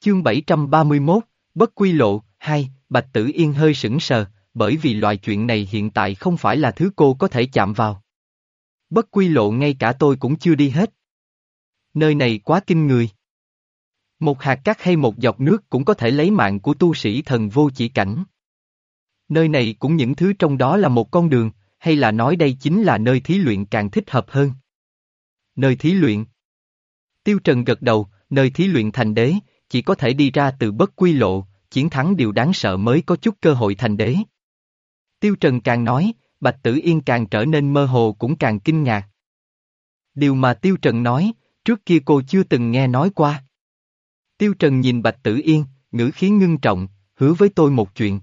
Chương 731, Bất Quy Lộ, 2, Bạch Tử Yên hơi sững sờ, bởi vì loại chuyện này hiện tại không phải là thứ cô có thể chạm vào. Bất Quy Lộ ngay cả tôi cũng chưa đi hết. Nơi này quá kinh người. Một hạt cát hay một giọt nước cũng có thể lấy mạng của tu sĩ thần vô chỉ cảnh. Nơi này cũng những thứ trong đó là một con đường, hay là nói đây chính là nơi thí luyện càng thích hợp hơn. Nơi thí luyện. Tiêu Trần gật đầu, nơi thí luyện thành đế, chỉ có thể đi ra từ bất quy lộ, chiến thắng điều đáng sợ mới có chút cơ hội thành đế. Tiêu Trần càng nói, Bạch Tử Yên càng trở nên mơ hồ cũng càng kinh ngạc. Điều mà Tiêu Trần nói, trước kia cô chưa từng nghe nói qua. Tiêu Trần nhìn Bạch Tử Yên, ngữ khí ngưng trọng, hứa với tôi một chuyện.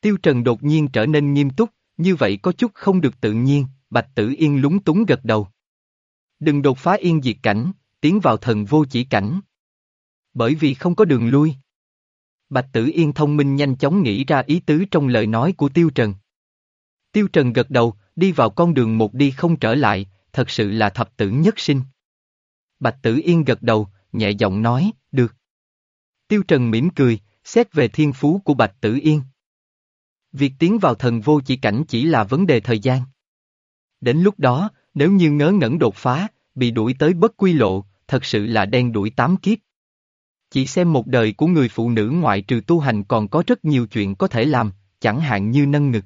Tiêu Trần đột nhiên trở nên nghiêm túc, như vậy có chút không được tự nhiên, Bạch Tử Yên lúng túng gật đầu. Đừng đột phá yên diệt cảnh, tiến vào thần vô chỉ cảnh. Bởi vì không có đường lui. Bạch Tử Yên thông minh nhanh chóng nghĩ ra ý tứ trong lời nói của Tiêu Trần. Tiêu Trần gật đầu, đi vào con đường một đi không trở lại, thật sự là thập tử nhất sinh. Bạch Tử Yên gật đầu, nhẹ giọng nói, được. Tiêu Trần mỉm cười, xét về thiên phú của Bạch Tử Yên. Việc tiến vào thần vô chỉ cảnh chỉ là vấn đề thời gian. Đến lúc đó, nếu như ngớ ngẩn đột phá, bị đuổi tới bất quy lộ, thật sự là đen đuổi tám kiếp. Chỉ xem một đời của người phụ nữ ngoại trừ tu hành còn có rất nhiều chuyện có thể làm, chẳng hạn như nâng ngực.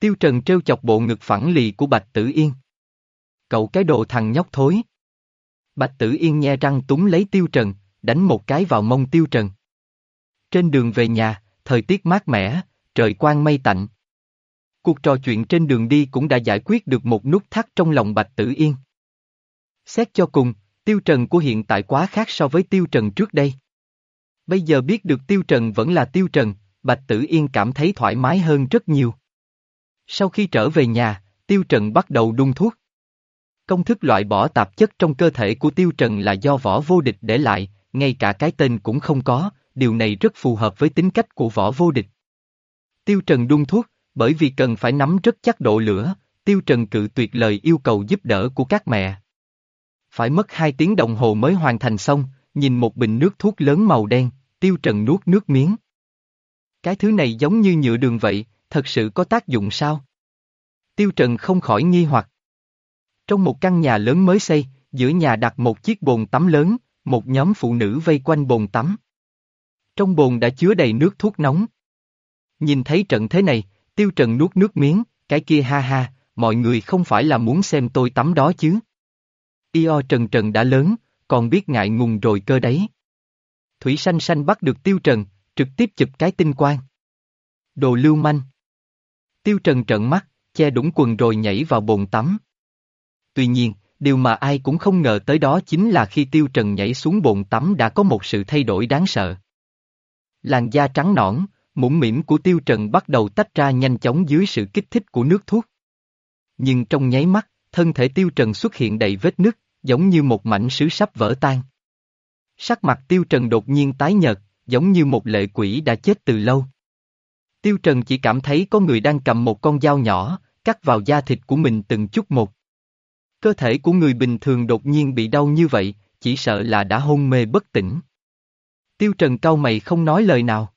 Tiêu Trần trêu chọc bộ ngực phẳng lì của Bạch Tử Yên. Cậu cái đồ thằng nhóc thối. Bạch Tử Yên nhe răng túng lấy Tiêu Trần, đánh một cái vào mông Tiêu Trần. Trên đường về nhà, thời tiết mát mẻ, trời quang mây tạnh. Cuộc trò chuyện trên đường đi cũng đã giải quyết được một nút thắt trong lòng Bạch Tử Yên. Xét cho cùng, Tiêu Trần của hiện tại quá khác so với Tiêu Trần trước đây. Bây giờ biết được Tiêu Trần vẫn là Tiêu Trần, Bạch Tử Yên cảm thấy thoải mái hơn rất nhiều. Sau khi trở về nhà, Tiêu Trần bắt đầu đun thuốc. Công thức loại bỏ tạp chất trong cơ thể của Tiêu Trần là do võ vô địch để lại, ngay cả cái tên cũng không có, điều này rất phù hợp với tính cách của võ vô địch. Tiêu Trần đun thuốc, bởi vì cần phải nắm rất chắc độ lửa, Tiêu Trần cự tuyệt lời yêu cầu giúp đỡ của các mẹ. Phải mất hai tiếng đồng hồ mới hoàn thành xong, nhìn một bình nước thuốc lớn màu đen, Tiêu Trần nuốt nước miếng. Cái thứ này giống như nhựa đường vậy, thật sự có tác dụng sao? Tiêu Trần không khỏi nghi hoặc. Trong một căn nhà lớn mới xây, giữa nhà đặt một chiếc bồn tắm lớn, một nhóm phụ nữ vây quanh bồn tắm. Trong bồn đã chứa đầy nước thuốc nóng. Nhìn thấy trận thế này, Tiêu Trần nuốt nước miếng, cái kia ha ha, mọi người không phải là muốn xem tôi tắm đó chứ. Io Trần Trần đã lớn, còn biết ngại ngùng rồi cơ đấy. Thủy Sanh Sanh bắt được Tiêu Trần, trực tiếp chụp cái tinh quang. Đồ lưu manh. Tiêu Trần trợn mắt, che đũng quần rồi nhảy vào bồn tắm. Tuy nhiên, điều mà ai cũng không ngờ tới đó chính là khi Tiêu Trần nhảy xuống bồn tắm đã có một sự thay đổi đáng sợ. Làn da trắng nõn, mũm mỉm của Tiêu Trần bắt đầu tách ra nhanh chóng dưới sự kích thích của nước thuốc. Nhưng trong nháy mắt, thân thể Tiêu Trần xuất hiện đầy vết nứt, giống như một mảnh sứ sắp vỡ tan. Sắc mặt Tiêu Trần đột nhiên tái nhợt, giống như một lệ quỷ đã chết từ lâu. Tiêu Trần chỉ cảm thấy có người đang cầm một con dao nhỏ, cắt vào da thịt của mình từng chút một. Cơ thể của người bình thường đột nhiên bị đau như vậy, chỉ sợ là đã hôn mê bất tỉnh. Tiêu Trần cau mày không nói lời nào.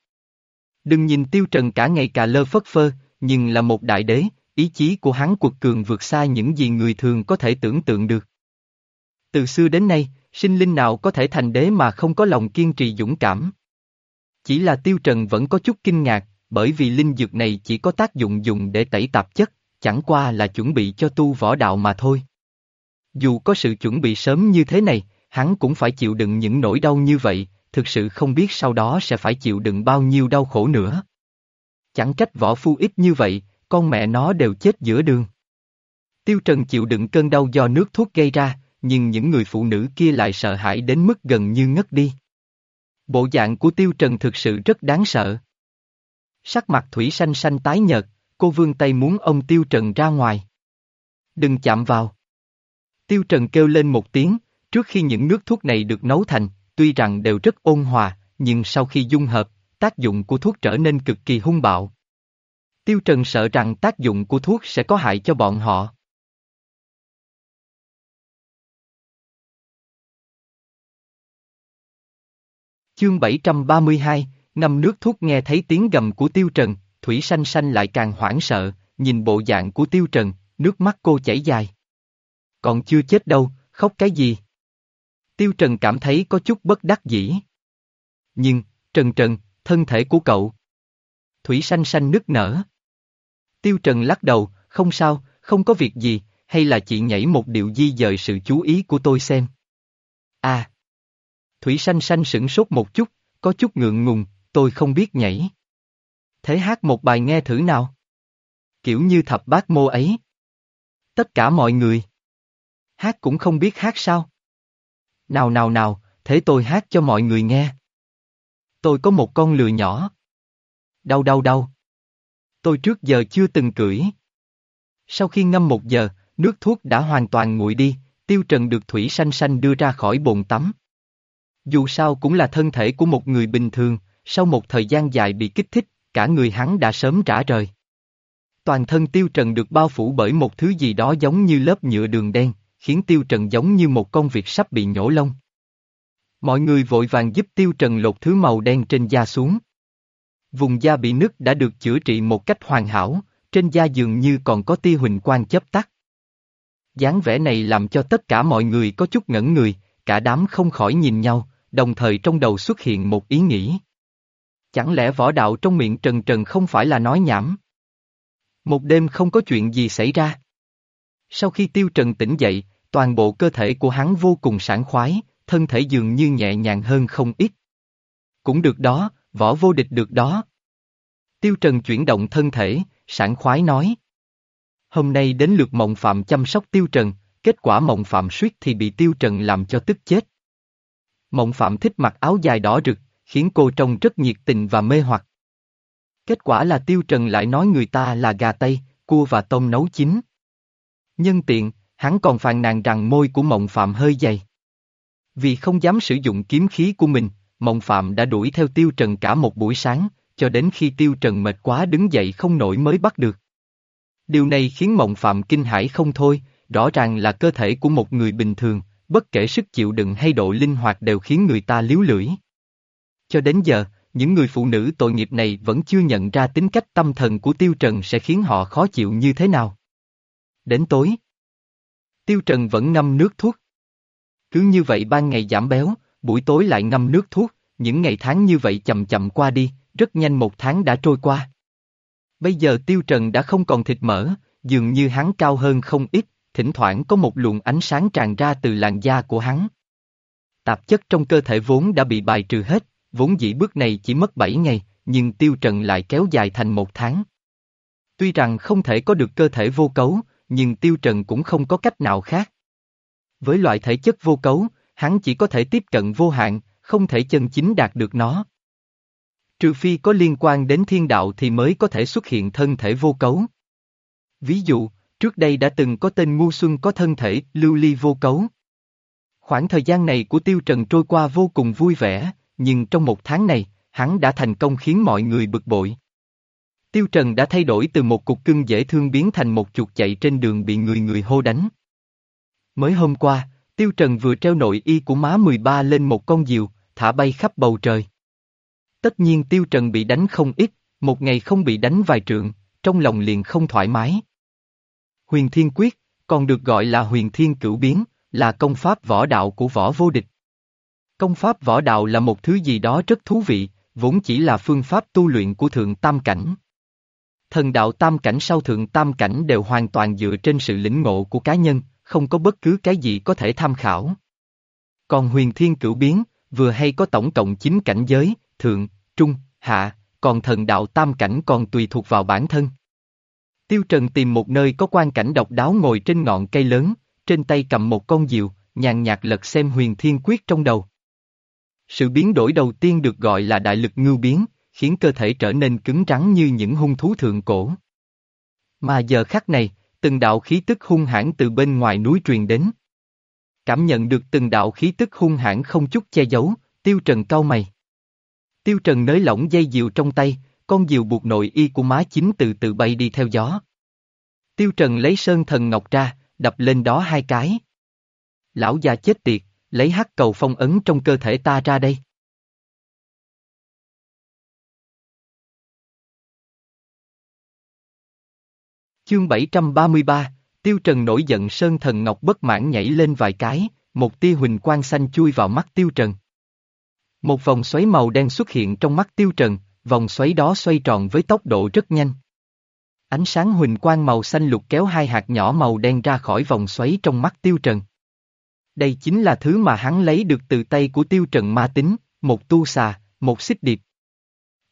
Đừng nhìn Tiêu Trần cả ngày cà lơ phất phơ, nhưng là một đại đế, ý chí của hắn quật cường vượt xa những gì người thường có thể tưởng tượng được. Từ xưa đến nay, sinh linh nào có thể thành đế mà không có lòng kiên trì dũng cảm. Chỉ là Tiêu Trần vẫn có chút kinh ngạc, bởi vì linh dược này chỉ có tác dụng dùng để tẩy tạp chất, chẳng qua là chuẩn bị cho tu võ đạo mà thôi. Dù có sự chuẩn bị sớm như thế này, hắn cũng phải chịu đựng những nỗi đau như vậy, thực sự không biết sau đó sẽ phải chịu đựng bao nhiêu đau khổ nữa. Chẳng trách võ phu ít như vậy, con mẹ nó đều chết giữa đường. Tiêu Trần chịu đựng cơn đau do nước thuốc gây ra, nhưng những người phụ nữ kia lại sợ hãi đến mức gần như ngất đi. Bộ dạng của Tiêu Trần thực sự rất đáng sợ. Sắc mặt Thủy xanh xanh tái nhợt, cô vương tay muốn ông Tiêu Trần ra ngoài. Đừng chạm vào. Tiêu Trần kêu lên một tiếng, trước khi những nước thuốc này được nấu thành, tuy rằng đều rất ôn hòa, nhưng sau khi dung hợp, tác dụng của thuốc trở nên cực kỳ hung bạo. Tiêu Trần sợ rằng tác dụng của thuốc sẽ có hại cho bọn họ. Chương 732, ngâm nước thuốc nghe thấy tiếng gầm của Tiêu Trần, Thủy Sanh Sanh lại càng hoảng sợ, nhìn bộ dạng của Tiêu Trần, nước mắt cô chảy dài. Còn chưa chết đâu, khóc cái gì? Tiêu Trần cảm thấy có chút bất đắc dĩ. Nhưng, Trần Trần, thân thể của cậu. Thủy Sanh Sanh nức nở. Tiêu Trần lắc đầu, không sao, không có việc gì, hay là chị nhảy một điệu di dời sự chú ý của tôi xem. À. Thủy Sanh Sanh sửng sốt một chút, có chút ngượng ngùng, tôi không biết nhảy. Thế hát một bài nghe thử nào. Kiểu như thập bát mô ấy. Tất cả mọi người. Hát cũng không biết hát sao. Nào nào nào, thế tôi hát cho mọi người nghe. Tôi có một con lừa nhỏ. Đau đau đau. Tôi trước giờ chưa từng cưỡi. Sau khi ngâm một giờ, nước thuốc đã hoàn toàn nguội đi, tiêu trần được thủy xanh xanh đưa ra khỏi bồn tắm. Dù sao cũng là thân thể của một người bình thường, sau một thời gian dài bị kích thích, cả người hắn đã sớm trả rời. Toàn thân tiêu trần được bao phủ bởi một thứ gì đó giống như lớp nhựa đường đen, khiến tiêu trần giống như một con vịt sắp bị nhổ lông. Mọi người vội vàng giúp tiêu trần lột thứ màu đen trên da xuống. Vùng da bị nứt đã được chữa trị một cách hoàn hảo, trên da dường như còn có tia huỳnh quang chớp tắt. dáng vẻ này làm cho tất cả mọi người có chút ngẩn người, cả đám không khỏi nhìn nhau, đồng thời trong đầu xuất hiện một ý nghĩ. Chẳng lẽ võ đạo trong miệng Trần Trần không phải là nói nhảm? Một đêm không có chuyện gì xảy ra. Sau khi Tiêu Trần tỉnh dậy, toàn bộ cơ thể của hắn vô cùng sảng khoái, thân thể dường như nhẹ nhàng hơn không ít. Cũng được đó, võ vô địch được đó. Tiêu Trần chuyển động thân thể, sảng khoái nói. Hôm nay đến lượt mộng phạm chăm sóc Tiêu Trần, kết quả mộng phạm suýt thì bị Tiêu Trần làm cho tức chết. Mộng phạm thích mặc áo dài đỏ rực, khiến cô trông rất nhiệt tình và mê hoặc. Kết quả là Tiêu Trần lại nói người ta là gà tây, cua và tôm nấu chín. Nhân tiện, hắn còn phàn nàn rằng môi của mộng phạm hơi dày. Vì không dám sử dụng kiếm khí của mình, mộng phạm đã đuổi theo Tiêu Trần cả một buổi sáng, cho đến khi Tiêu Trần mệt quá đứng dậy không nổi mới bắt được. Điều này khiến mộng phạm kinh hãi không thôi, rõ ràng là cơ thể của một người bình thường, bất kể sức chịu đựng hay độ linh hoạt đều khiến người ta liếu lưỡi. Cho đến giờ, những người phụ nữ tội nghiệp này vẫn chưa nhận ra tính cách tâm thần của Tiêu Trần sẽ khiến họ khó chịu như thế nào. Đến tối, Tiêu Trần vẫn ngâm nước thuốc. Cứ như vậy ban ngày giảm béo, buổi tối lại ngâm nước thuốc, những ngày tháng như vậy chậm chậm qua đi, rất nhanh một tháng đã trôi qua. Bây giờ Tiêu Trần đã không còn thịt mỡ, dường như hắn cao hơn không ít, thỉnh thoảng có một luồng ánh sáng tràn ra từ làn da của hắn. Tạp chất trong cơ thể vốn đã bị bài trừ hết, vốn dĩ bước này chỉ mất 7 ngày, nhưng Tiêu Trần lại kéo dài thành một tháng. Tuy rằng không thể có được cơ thể vô cấu, nhưng Tiêu Trần cũng không có cách nào khác. Với loại thể chất vô cấu, hắn chỉ có thể tiếp cận vô hạn, không thể chân chính đạt được nó. Trừ phi có liên quan đến thiên đạo thì mới có thể xuất hiện thân thể vô cấu. Ví dụ, trước đây đã từng có tên ngu xuân có thân thể lưu ly vô cấu. Khoảng thời gian này của Tiêu Trần trôi qua vô cùng vui vẻ, nhưng trong một tháng này, hắn đã thành công khiến mọi người bực bội. Tiêu Trần đã thay đổi từ một cục cưng dễ thương biến thành một chuột chạy trên đường bị người người hô đánh. Mới hôm qua, Tiêu Trần vừa treo nội y của má 13 lên một con diều, thả bay khắp bầu trời. Tất nhiên Tiêu Trần bị đánh không ít, một ngày không bị đánh vài trượng, trong lòng liền không thoải mái. Huyền Thiên Quyết, còn được gọi là Huyền Thiên Cửu Biến, là công pháp võ đạo của võ vô địch. Công pháp võ đạo là một thứ gì đó rất thú vị, vốn chỉ là phương pháp tu luyện của thượng tam cảnh. Thần đạo tam cảnh sau thượng tam cảnh đều hoàn toàn dựa trên sự lĩnh ngộ của cá nhân, không có bất cứ cái gì có thể tham khảo. Còn huyền thiên cửu biến, vừa hay có tổng cộng 9 cảnh giới, thượng, trung, hạ, còn thần đạo tam cảnh còn tùy thuộc vào bản thân. Tiêu Trần tìm một nơi có quan cảnh độc đáo ngồi trên ngọn cây lớn, trên tay cầm một con diều, nhàn nhạt lật xem huyền thiên quyết trong đầu. Sự biến đổi đầu tiên được gọi là đại lực ngưu biến, khiến cơ thể trở nên cứng rắn như những hung thú thượng cổ. Mà giờ khắc này, từng đạo khí tức hung hãn từ bên ngoài núi truyền đến. Cảm nhận được từng đạo khí tức hung hãn không chút che giấu, tiêu trần cau mày. Tiêu trần nới lỏng dây diều trong tay, con diều buộc nội y của má chính từ từ bay đi theo gió. Tiêu trần lấy sơn thần ngọc ra, đập lên đó hai cái. Lão già chết tiệt, lấy hắc cầu phong ấn trong cơ thể ta ra đây. Chương 733, Tiêu Trần nổi giận Sơn Thần Ngọc bất mãn nhảy lên vài cái, một tia huỳnh quang xanh chui vào mắt Tiêu Trần. Một vòng xoáy màu đen xuất hiện trong mắt Tiêu Trần, vòng xoáy đó xoay tròn với tốc độ rất nhanh. Ánh sáng huỳnh quang màu xanh lục kéo hai hạt nhỏ màu đen ra khỏi vòng xoáy trong mắt Tiêu Trần. Đây chính là thứ mà hắn lấy được từ tay của Tiêu Trần ma tính, một tu xà, một xích điệp.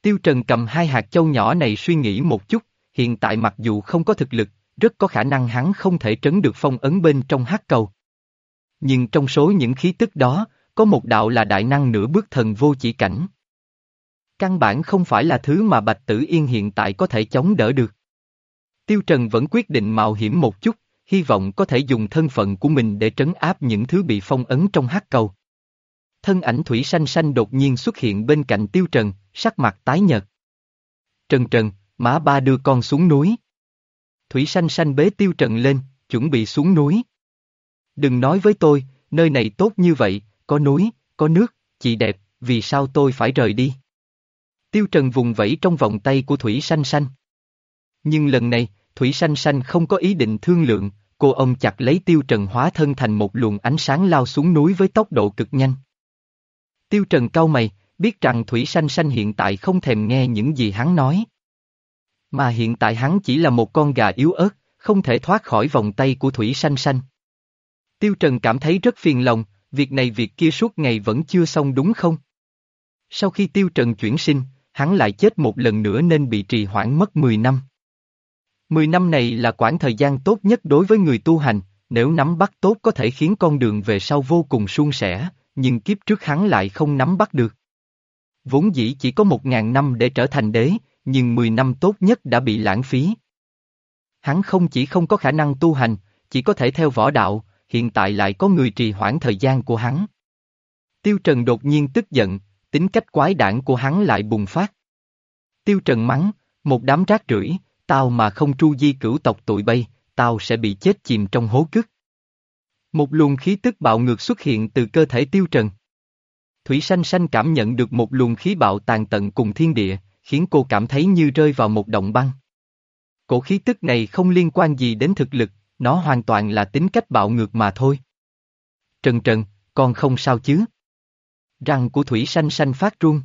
Tiêu Trần cầm hai hạt châu nhỏ này suy nghĩ một chút, hiện tại mặc dù không có thực lực, rất có khả năng hắn không thể trấn được phong ấn bên trong hắc cầu. Nhưng trong số những khí tức đó, có một đạo là đại năng nửa bước thần vô chỉ cảnh. Căn bản không phải là thứ mà Bạch Tử Yên hiện tại có thể chống đỡ được. Tiêu Trần vẫn quyết định mạo hiểm một chút, hy vọng có thể dùng thân phận của mình để trấn áp những thứ bị phong ấn trong hắc cầu. Thân ảnh Thủy Sanh Sanh đột nhiên xuất hiện bên cạnh Tiêu Trần, sắc mặt tái nhợt. Trần Trần, má ba đưa con xuống núi. Thủy Sanh Sanh bế Tiêu Trần lên, chuẩn bị xuống núi. Đừng nói với tôi, nơi này tốt như vậy, có núi, có nước, chị đẹp, vì sao tôi phải rời đi? Tiêu Trần vùng vẫy trong vòng tay của Thủy Sanh Sanh. Nhưng lần này, Thủy Sanh Sanh không có ý định thương lượng, cô ông chặt lấy Tiêu Trần hóa thân thành một luồng ánh sáng lao xuống núi với tốc độ cực nhanh. Tiêu Trần cau mày, biết rằng Thủy Sanh Sanh hiện tại không thèm nghe những gì hắn nói. Mà hiện tại hắn chỉ là một con gà yếu ớt, không thể thoát khỏi vòng tay của Thủy Sanh Sanh. Tiêu Trần cảm thấy rất phiền lòng, việc này việc kia suốt ngày vẫn chưa xong đúng không? Sau khi Tiêu Trần chuyển sinh, hắn lại chết một lần nữa nên bị trì hoãn mất 10 năm. 10 năm này là quãng thời gian tốt nhất đối với người tu hành, nếu nắm bắt tốt có thể khiến con đường về sau vô cùng suôn sẻ, nhưng kiếp trước hắn lại không nắm bắt được. Vốn dĩ chỉ có một ngàn năm để trở thành đế, nhưng 10 năm tốt nhất đã bị lãng phí. Hắn không chỉ không có khả năng tu hành, chỉ có thể theo võ đạo, hiện tại lại có người trì hoãn thời gian của hắn. Tiêu Trần đột nhiên tức giận, tính cách quái đản của hắn lại bùng phát. Tiêu Trần mắng, một đám rác rưởi, tao mà không tru di cửu tộc tụi bay, tao sẽ bị chết chìm trong hố cức. Một luồng khí tức bạo ngược xuất hiện từ cơ thể Tiêu Trần. Thủy Sanh Sanh cảm nhận được một luồng khí bạo tàn tận cùng thiên địa, khiến cô cảm thấy như rơi vào một động băng. Cổ khí tức này không liên quan gì đến thực lực, nó hoàn toàn là tính cách bạo ngược mà thôi. Trần Trần, con không sao chứ? Răng của Thủy Sanh Sanh phát run.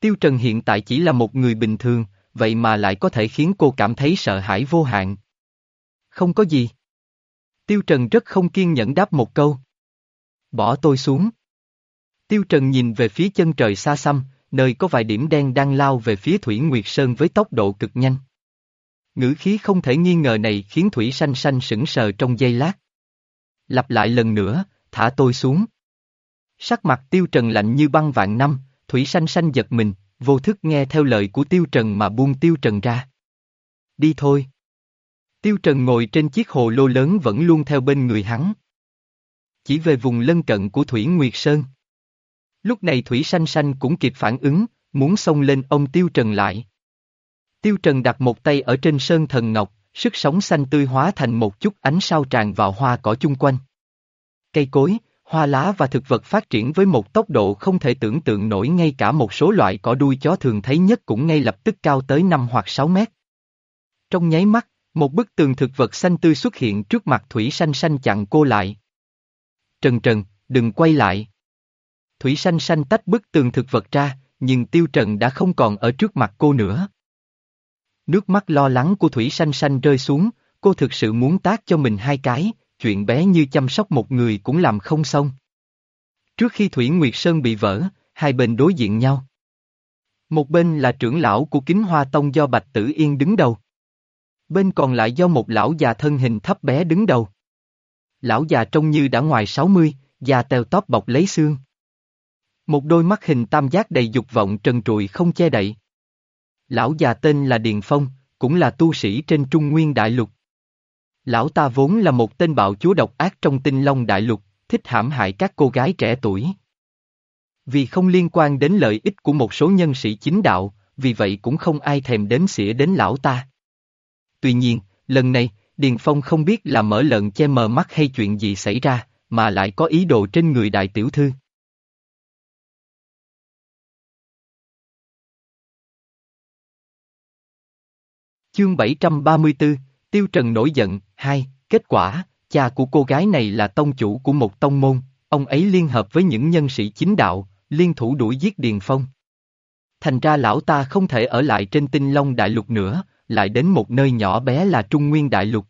Tiêu Trần hiện tại chỉ là một người bình thường, vậy mà lại có thể khiến cô cảm thấy sợ hãi vô hạn. Không có gì. Tiêu Trần rất không kiên nhẫn đáp một câu. Bỏ tôi xuống. Tiêu Trần nhìn về phía chân trời xa xăm, nơi có vài điểm đen đang lao về phía Thủy Nguyệt Sơn với tốc độ cực nhanh. Ngữ khí không thể nghi ngờ này khiến Thủy Sanh Sanh sững sờ trong giây lát. Lặp lại lần nữa, thả tôi xuống. Sắc mặt Tiêu Trần lạnh như băng vạn năm, Thủy Sanh Sanh giật mình, vô thức nghe theo lời của Tiêu Trần mà buông Tiêu Trần ra. Đi thôi. Tiêu Trần ngồi trên chiếc hồ lô lớn vẫn luôn theo bên người hắn. Chỉ về vùng lân cận của Thủy Nguyệt Sơn. Lúc này Thủy Sanh Sanh cũng kịp phản ứng, muốn xông lên ông Tiêu Trần lại. Tiêu Trần đặt một tay ở trên sơn thần ngọc, sức sống xanh tươi hóa thành một chút ánh sao tràn vào hoa cỏ chung quanh. Cây cối, hoa lá và thực vật phát triển với một tốc độ không thể tưởng tượng nổi ngay cả một số loại cỏ đuôi chó thường thấy nhất cũng ngay lập tức cao tới 5 hoặc 6 mét. Trong nháy mắt, một bức tường thực vật xanh tươi xuất hiện trước mặt Thủy Sanh Sanh chặn cô lại. Trần Trần, đừng quay lại. Thủy Sanh Sanh tách bức tường thực vật ra, nhưng Tiêu Trần đã không còn ở trước mặt cô nữa. Nước mắt lo lắng của Thủy Sanh Sanh rơi xuống, cô thực sự muốn tác cho mình hai cái, chuyện bé như chăm sóc một người cũng làm không xong. Trước khi Thủy Nguyệt Sơn bị vỡ, hai bên đối diện nhau. Một bên là trưởng lão của kính hoa tông do Bạch Tử Yên đứng đầu. Bên còn lại do một lão già thân hình thấp bé đứng đầu. Lão già trông như đã ngoài 60, già tèo tóp bọc lấy xương. Một đôi mắt hình tam giác đầy dục vọng trần trụi không che đậy. Lão già tên là Điền Phong, cũng là tu sĩ trên Trung Nguyên Đại Lục. Lão ta vốn là một tên bạo chúa độc ác trong tinh long đại lục, thích hãm hại các cô gái trẻ tuổi. Vì không liên quan đến lợi ích của một số nhân sĩ chính đạo, vì vậy cũng không ai thèm đếm xỉa đến lão ta. Tuy nhiên, lần này, Điền Phong không biết là mở lợn che mờ mắt hay chuyện gì xảy ra, mà lại có ý đồ trên người đại tiểu thư. Chương 734, Tiêu Trần nổi giận, hai, kết quả, cha của cô gái này là tông chủ của một tông môn, ông ấy liên hợp với những nhân sĩ chính đạo, liên thủ đuổi giết Điền Phong. Thành ra lão ta không thể ở lại trên tinh long đại lục nữa, lại đến một nơi nhỏ bé là Trung Nguyên đại lục.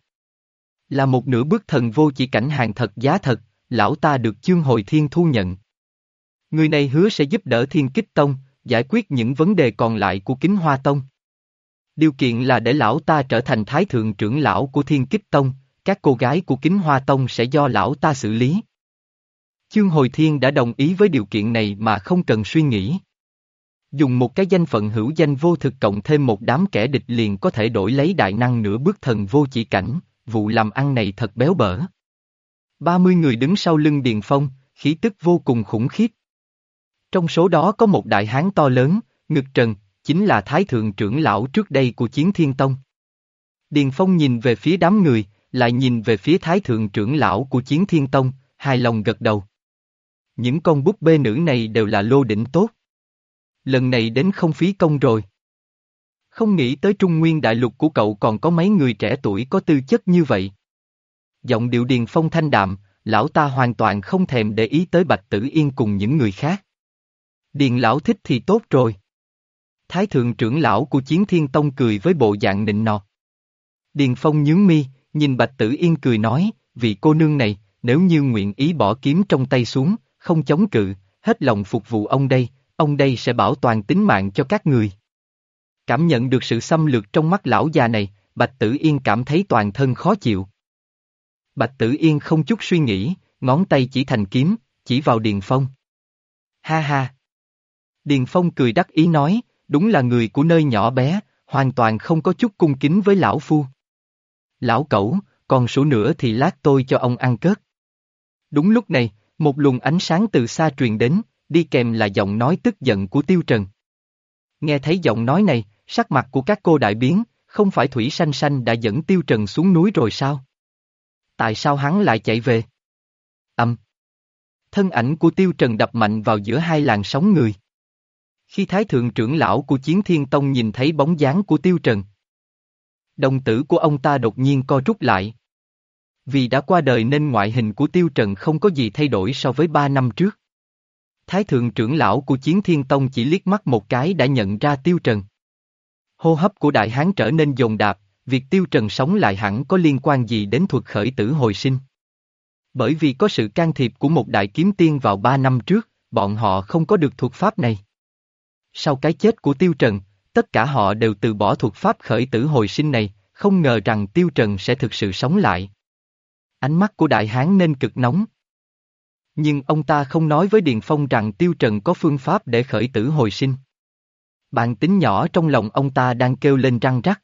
Là một nửa bước thần vô chỉ cảnh hàng thật giá thật, lão ta được chương hồi thiên thu nhận. Người này hứa sẽ giúp đỡ thiên kích tông, giải quyết những vấn đề còn lại của kính hoa tông. Điều kiện là để lão ta trở thành thái thượng trưởng lão của thiên kích tông, các cô gái của kính hoa tông sẽ do lão ta xử lý. Chương Hồi Thiên đã đồng ý với điều kiện này mà không cần suy nghĩ. Dùng một cái danh phận hữu danh vô thực cộng thêm một đám kẻ địch liền có thể đổi lấy đại năng nửa bước thần vô chỉ cảnh, vụ làm ăn này thật béo bở. 30 người đứng sau lưng Điền Phong, khí tức vô cùng khủng khiếp. Trong số đó có một đại hán to lớn, ngực trần, chính là Thái Thượng trưởng lão trước đây của Chiến Thiên Tông. Điền Phong nhìn về phía đám người, lại nhìn về phía Thái Thượng trưởng lão của Chiến Thiên Tông, hài lòng gật đầu. Những con búp bê nữ này đều là lô đỉnh tốt. Lần này đến không phí công rồi. Không nghĩ tới Trung Nguyên Đại Lục của cậu còn có mấy người trẻ tuổi có tư chất như vậy. Giọng điệu Điền Phong thanh đạm, lão ta hoàn toàn không thèm để ý tới Bạch Tử Yên cùng những người khác. Điền lão thích thì tốt rồi. Thái thượng trưởng lão của Chiến Thiên Tông cười với bộ dạng nịnh nọt. Điền Phong nhướng mi, nhìn Bạch Tử Yên cười nói, vị cô nương này, nếu như nguyện ý bỏ kiếm trong tay xuống, không chống cự, hết lòng phục vụ ông đây, ông đây sẽ bảo toàn tính mạng cho các người. Cảm nhận được sự xâm lược trong mắt lão già này, Bạch Tử Yên cảm thấy toàn thân khó chịu. Bạch Tử Yên không chút suy nghĩ, ngón tay chỉ thành kiếm, chỉ vào Điền Phong. Ha ha! Điền Phong cười đắc ý nói, đúng là người của nơi nhỏ bé, hoàn toàn không có chút cung kính với lão phu. Lão cẩu, còn số nữa thì lát tôi cho ông ăn cớt. Đúng lúc này, một luồng ánh sáng từ xa truyền đến, đi kèm là giọng nói tức giận của Tiêu Trần. Nghe thấy giọng nói này, sắc mặt của các cô đại biến, không phải Thủy Sanh Sanh đã dẫn Tiêu Trần xuống núi rồi sao? Tại sao hắn lại chạy về? Âm. Thân ảnh của Tiêu Trần đập mạnh vào giữa hai làn sóng người. Khi Thái Thượng trưởng lão của Chiến Thiên Tông nhìn thấy bóng dáng của Tiêu Trần, đồng tử của ông ta đột nhiên co rút lại. Vì đã qua đời nên ngoại hình của Tiêu Trần không có gì thay đổi so với ba năm trước. Thái thượng trưởng lão của Chiến Thiên Tông chỉ liếc mắt một cái đã nhận ra Tiêu Trần. Hô hấp của Đại Hán trở nên dồn đạp, việc Tiêu Trần sống lại hẳn có liên quan gì đến thuật khởi tử hồi sinh. Bởi vì có sự can thiệp của một đại kiếm tiên vào ba năm trước, bọn họ không có được thuật pháp này. Sau cái chết của Tiêu Trần, tất cả họ đều từ bỏ thuật pháp khởi tử hồi sinh này, không ngờ rằng Tiêu Trần sẽ thực sự sống lại. Ánh mắt của Đại Hán nên cực nóng. Nhưng ông ta không nói với Điền Phong rằng Tiêu Trần có phương pháp để khởi tử hồi sinh. Bạn tính nhỏ trong lòng ông ta đang kêu lên răng rắc.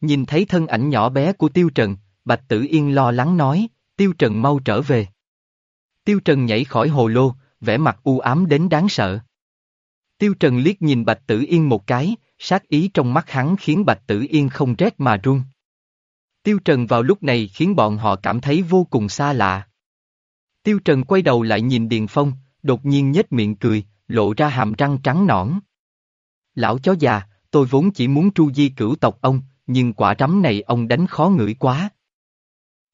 Nhìn thấy thân ảnh nhỏ bé của Tiêu Trần, Bạch Tử Yên lo lắng nói, Tiêu Trần mau trở về. Tiêu Trần nhảy khỏi hồ lô, vẻ mặt u ám đến đáng sợ. Tiêu Trần liếc nhìn Bạch Tử Yên một cái, sát ý trong mắt hắn khiến Bạch Tử Yên không rét mà run. Tiêu Trần vào lúc này khiến bọn họ cảm thấy vô cùng xa lạ. Tiêu Trần quay đầu lại nhìn Điền Phong, đột nhiên nhếch miệng cười, lộ ra hàm răng trắng nõn. Lão chó già, tôi vốn chỉ muốn tru di cửu tộc ông, nhưng quả rắm này ông đánh khó ngửi quá.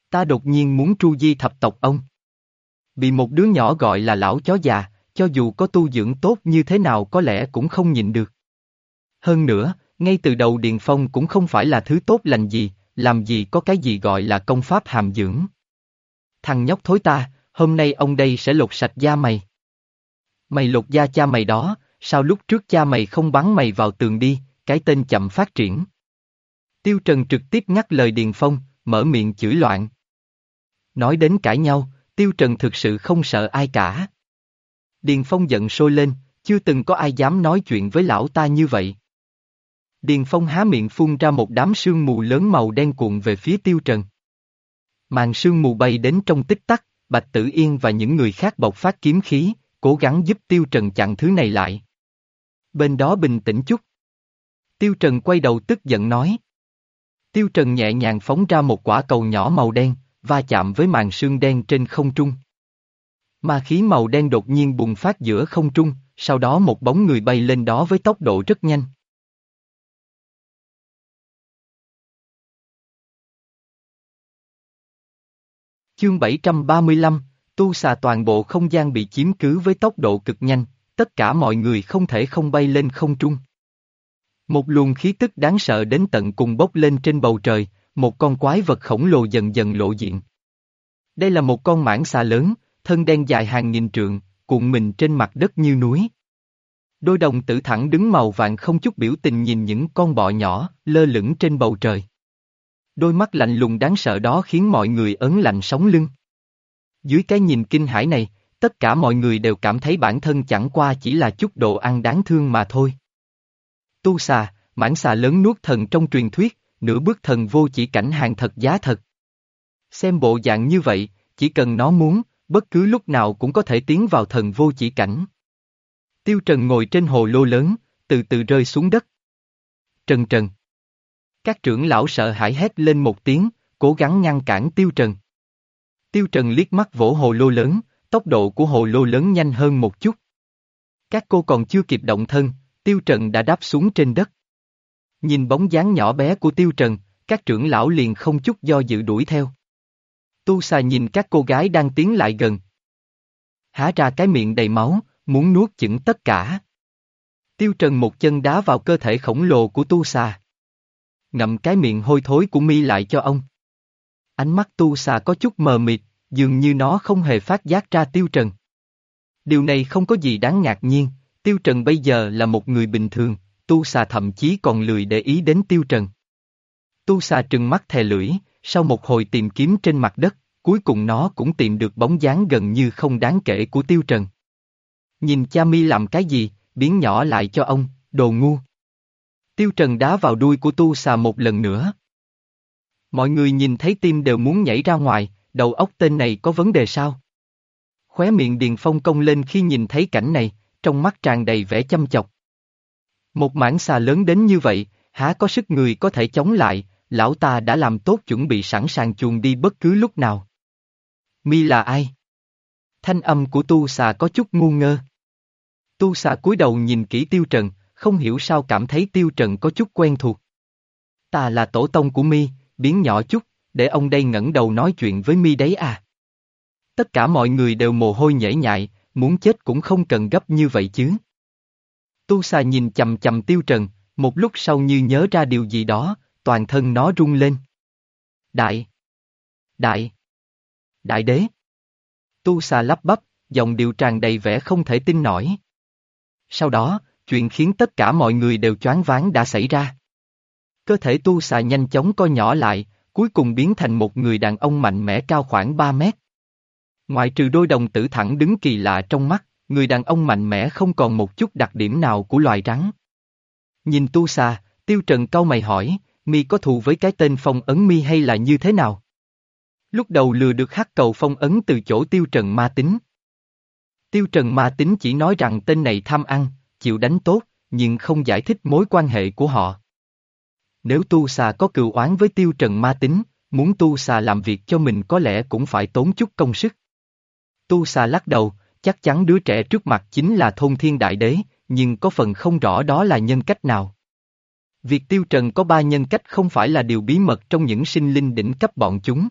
Ta đột nhiên muốn tru di thập tộc ông. Bị một đứa nhỏ gọi là lão chó già, cho dù có tu dưỡng tốt như thế nào có lẽ cũng không nhịn được. Hơn nữa, ngay từ đầu Điền Phong cũng không phải là thứ tốt lành gì, làm gì có cái gì gọi là công pháp hàm dưỡng. Thằng nhóc thối ta, hôm nay ông đây sẽ lột sạch da mày. Mày lột da cha mày đó, sao lúc trước cha mày không bắn mày vào tường đi, cái tên chậm phát triển. Tiêu Trần trực tiếp ngắt lời Điền Phong, mở miệng chửi loạn. Nói đến cãi nhau, Tiêu Trần thực sự không sợ ai cả. Điền Phong giận sôi lên, chưa từng có ai dám nói chuyện với lão ta như vậy. Điền Phong há miệng phun ra một đám sương mù lớn màu đen cuộn về phía Tiêu Trần. Màn sương mù bay đến trong tích tắc, Bạch Tử Yên và những người khác bộc phát kiếm khí, cố gắng giúp Tiêu Trần chặn thứ này lại. Bên đó bình tĩnh chút. Tiêu Trần quay đầu tức giận nói. Tiêu Trần nhẹ nhàng phóng ra một quả cầu nhỏ màu đen, va chạm với màn sương đen trên không trung. Ma khí màu đen đột nhiên bùng phát giữa không trung, sau đó một bóng người bay lên đó với tốc độ rất nhanh. Chương 735, tu xà toàn bộ không gian bị chiếm cứ với tốc độ cực nhanh, tất cả mọi người không thể không bay lên không trung. Một luồng khí tức đáng sợ đến tận cùng bốc lên trên bầu trời, một con quái vật khổng lồ dần dần lộ diện. Đây là một con mãng xà lớn, thân đen dài hàng nghìn trượng, cuộn mình trên mặt đất như núi. Đôi đồng tử thẳng đứng màu vàng không chút biểu tình nhìn những con bọ nhỏ, lơ lửng trên bầu trời. Đôi mắt lạnh lùng đáng sợ đó khiến mọi người ấn lạnh sống lưng. Dưới cái nhìn kinh hãi này, tất cả mọi người đều cảm thấy bản thân chẳng qua chỉ là chút đồ ăn đáng thương mà thôi. Tu xà, mãn xà lớn nuốt thần trong truyền thuyết, nửa bước thần vô chỉ cảnh hàng thật giá thật. Xem bộ dạng như vậy, chỉ cần nó muốn, bất cứ lúc nào cũng có thể tiến vào thần vô chỉ cảnh. Tiêu Trần ngồi trên hồ lô lớn, từ từ rơi xuống đất. Trần Trần. Các trưởng lão sợ hãi hét lên một tiếng, cố gắng ngăn cản Tiêu Trần. Tiêu Trần liếc mắt vỗ hồ lô lớn, tốc độ của hồ lô lớn nhanh hơn một chút. Các cô còn chưa kịp động thân, Tiêu Trần đã đáp xuống trên đất. Nhìn bóng dáng nhỏ bé của Tiêu Trần, các trưởng lão liền không chút do dự đuổi theo. Tu xà nhìn các cô gái đang tiến lại gần. Há ra cái miệng đầy máu, muốn nuốt chửng tất cả. Tiêu Trần một chân đá vào cơ thể khổng lồ của tu xà. Ngậm cái miệng hôi thối của mi lại cho ông. Ánh mắt tu xà có chút mờ mịt, dường như nó không hề phát giác ra Tiêu Trần. Điều này không có gì đáng ngạc nhiên, Tiêu Trần bây giờ là một người bình thường, tu xà thậm chí còn lười để ý đến Tiêu Trần. Tu xà trừng mắt thè lưỡi, sau một hồi tìm kiếm trên mặt đất, cuối cùng nó cũng tìm được bóng dáng gần như không đáng kể của Tiêu Trần. Nhìn cha mi làm cái gì, biến nhỏ lại cho ông, đồ ngu. Tiêu Trần đá vào đuôi của tu xà một lần nữa. Mọi người nhìn thấy tim đều muốn nhảy ra ngoài, đầu óc tên này có vấn đề sao? Khóe miệng Điền Phong công lên khi nhìn thấy cảnh này, trong mắt tràn đầy vẻ chăm chọc. Một mảng xà lớn đến như vậy, há có sức người có thể chống lại, lão ta đã làm tốt chuẩn bị sẵn sàng chuồn đi bất cứ lúc nào. Mi là ai? Thanh âm của tu xà có chút ngu ngơ. Tu xà cúi đầu nhìn kỹ tiêu trần, không hiểu sao cảm thấy tiêu trần có chút quen thuộc. Ta là tổ tông của mi, biến nhỏ chút, để ông đây ngẩng đầu nói chuyện với mi đấy à. Tất cả mọi người đều mồ hôi nhễ nhại, muốn chết cũng không cần gấp như vậy chứ. Tu xà nhìn chầm chầm tiêu trần, một lúc sau như nhớ ra điều gì đó, toàn thân nó rung lên. Đại! Đại! Đại đế! Tu xà lắp bắp, dòng điệu tràn đầy vẻ không thể tin nổi. Sau đó, chuyện khiến tất cả mọi người đều choáng váng đã xảy ra. Cơ thể tu xà nhanh chóng co nhỏ lại, cuối cùng biến thành một người đàn ông mạnh mẽ cao khoảng 3 mét. Ngoại trừ đôi đồng tử thẳng đứng kỳ lạ trong mắt, người đàn ông mạnh mẽ không còn một chút đặc điểm nào của loài rắn. Nhìn tu xà, tiêu trần cau mày hỏi, mi có thù với cái tên phong ấn mi hay là như thế nào? Lúc đầu lừa được hắc cầu phong ấn từ chỗ tiêu trần ma tính. Tiêu trần ma tính chỉ nói rằng tên này tham ăn, chịu đánh tốt, nhưng không giải thích mối quan hệ của họ. Nếu tu xà có cừu oán với tiêu trần ma tính, muốn tu xà làm việc cho mình có lẽ cũng phải tốn chút công sức. Tu xà lắc đầu, chắc chắn đứa trẻ trước mặt chính là thôn thiên đại đế, nhưng có phần không rõ đó là nhân cách nào. Việc tiêu trần có ba nhân cách không phải là điều bí mật trong những sinh linh đỉnh cấp bọn chúng.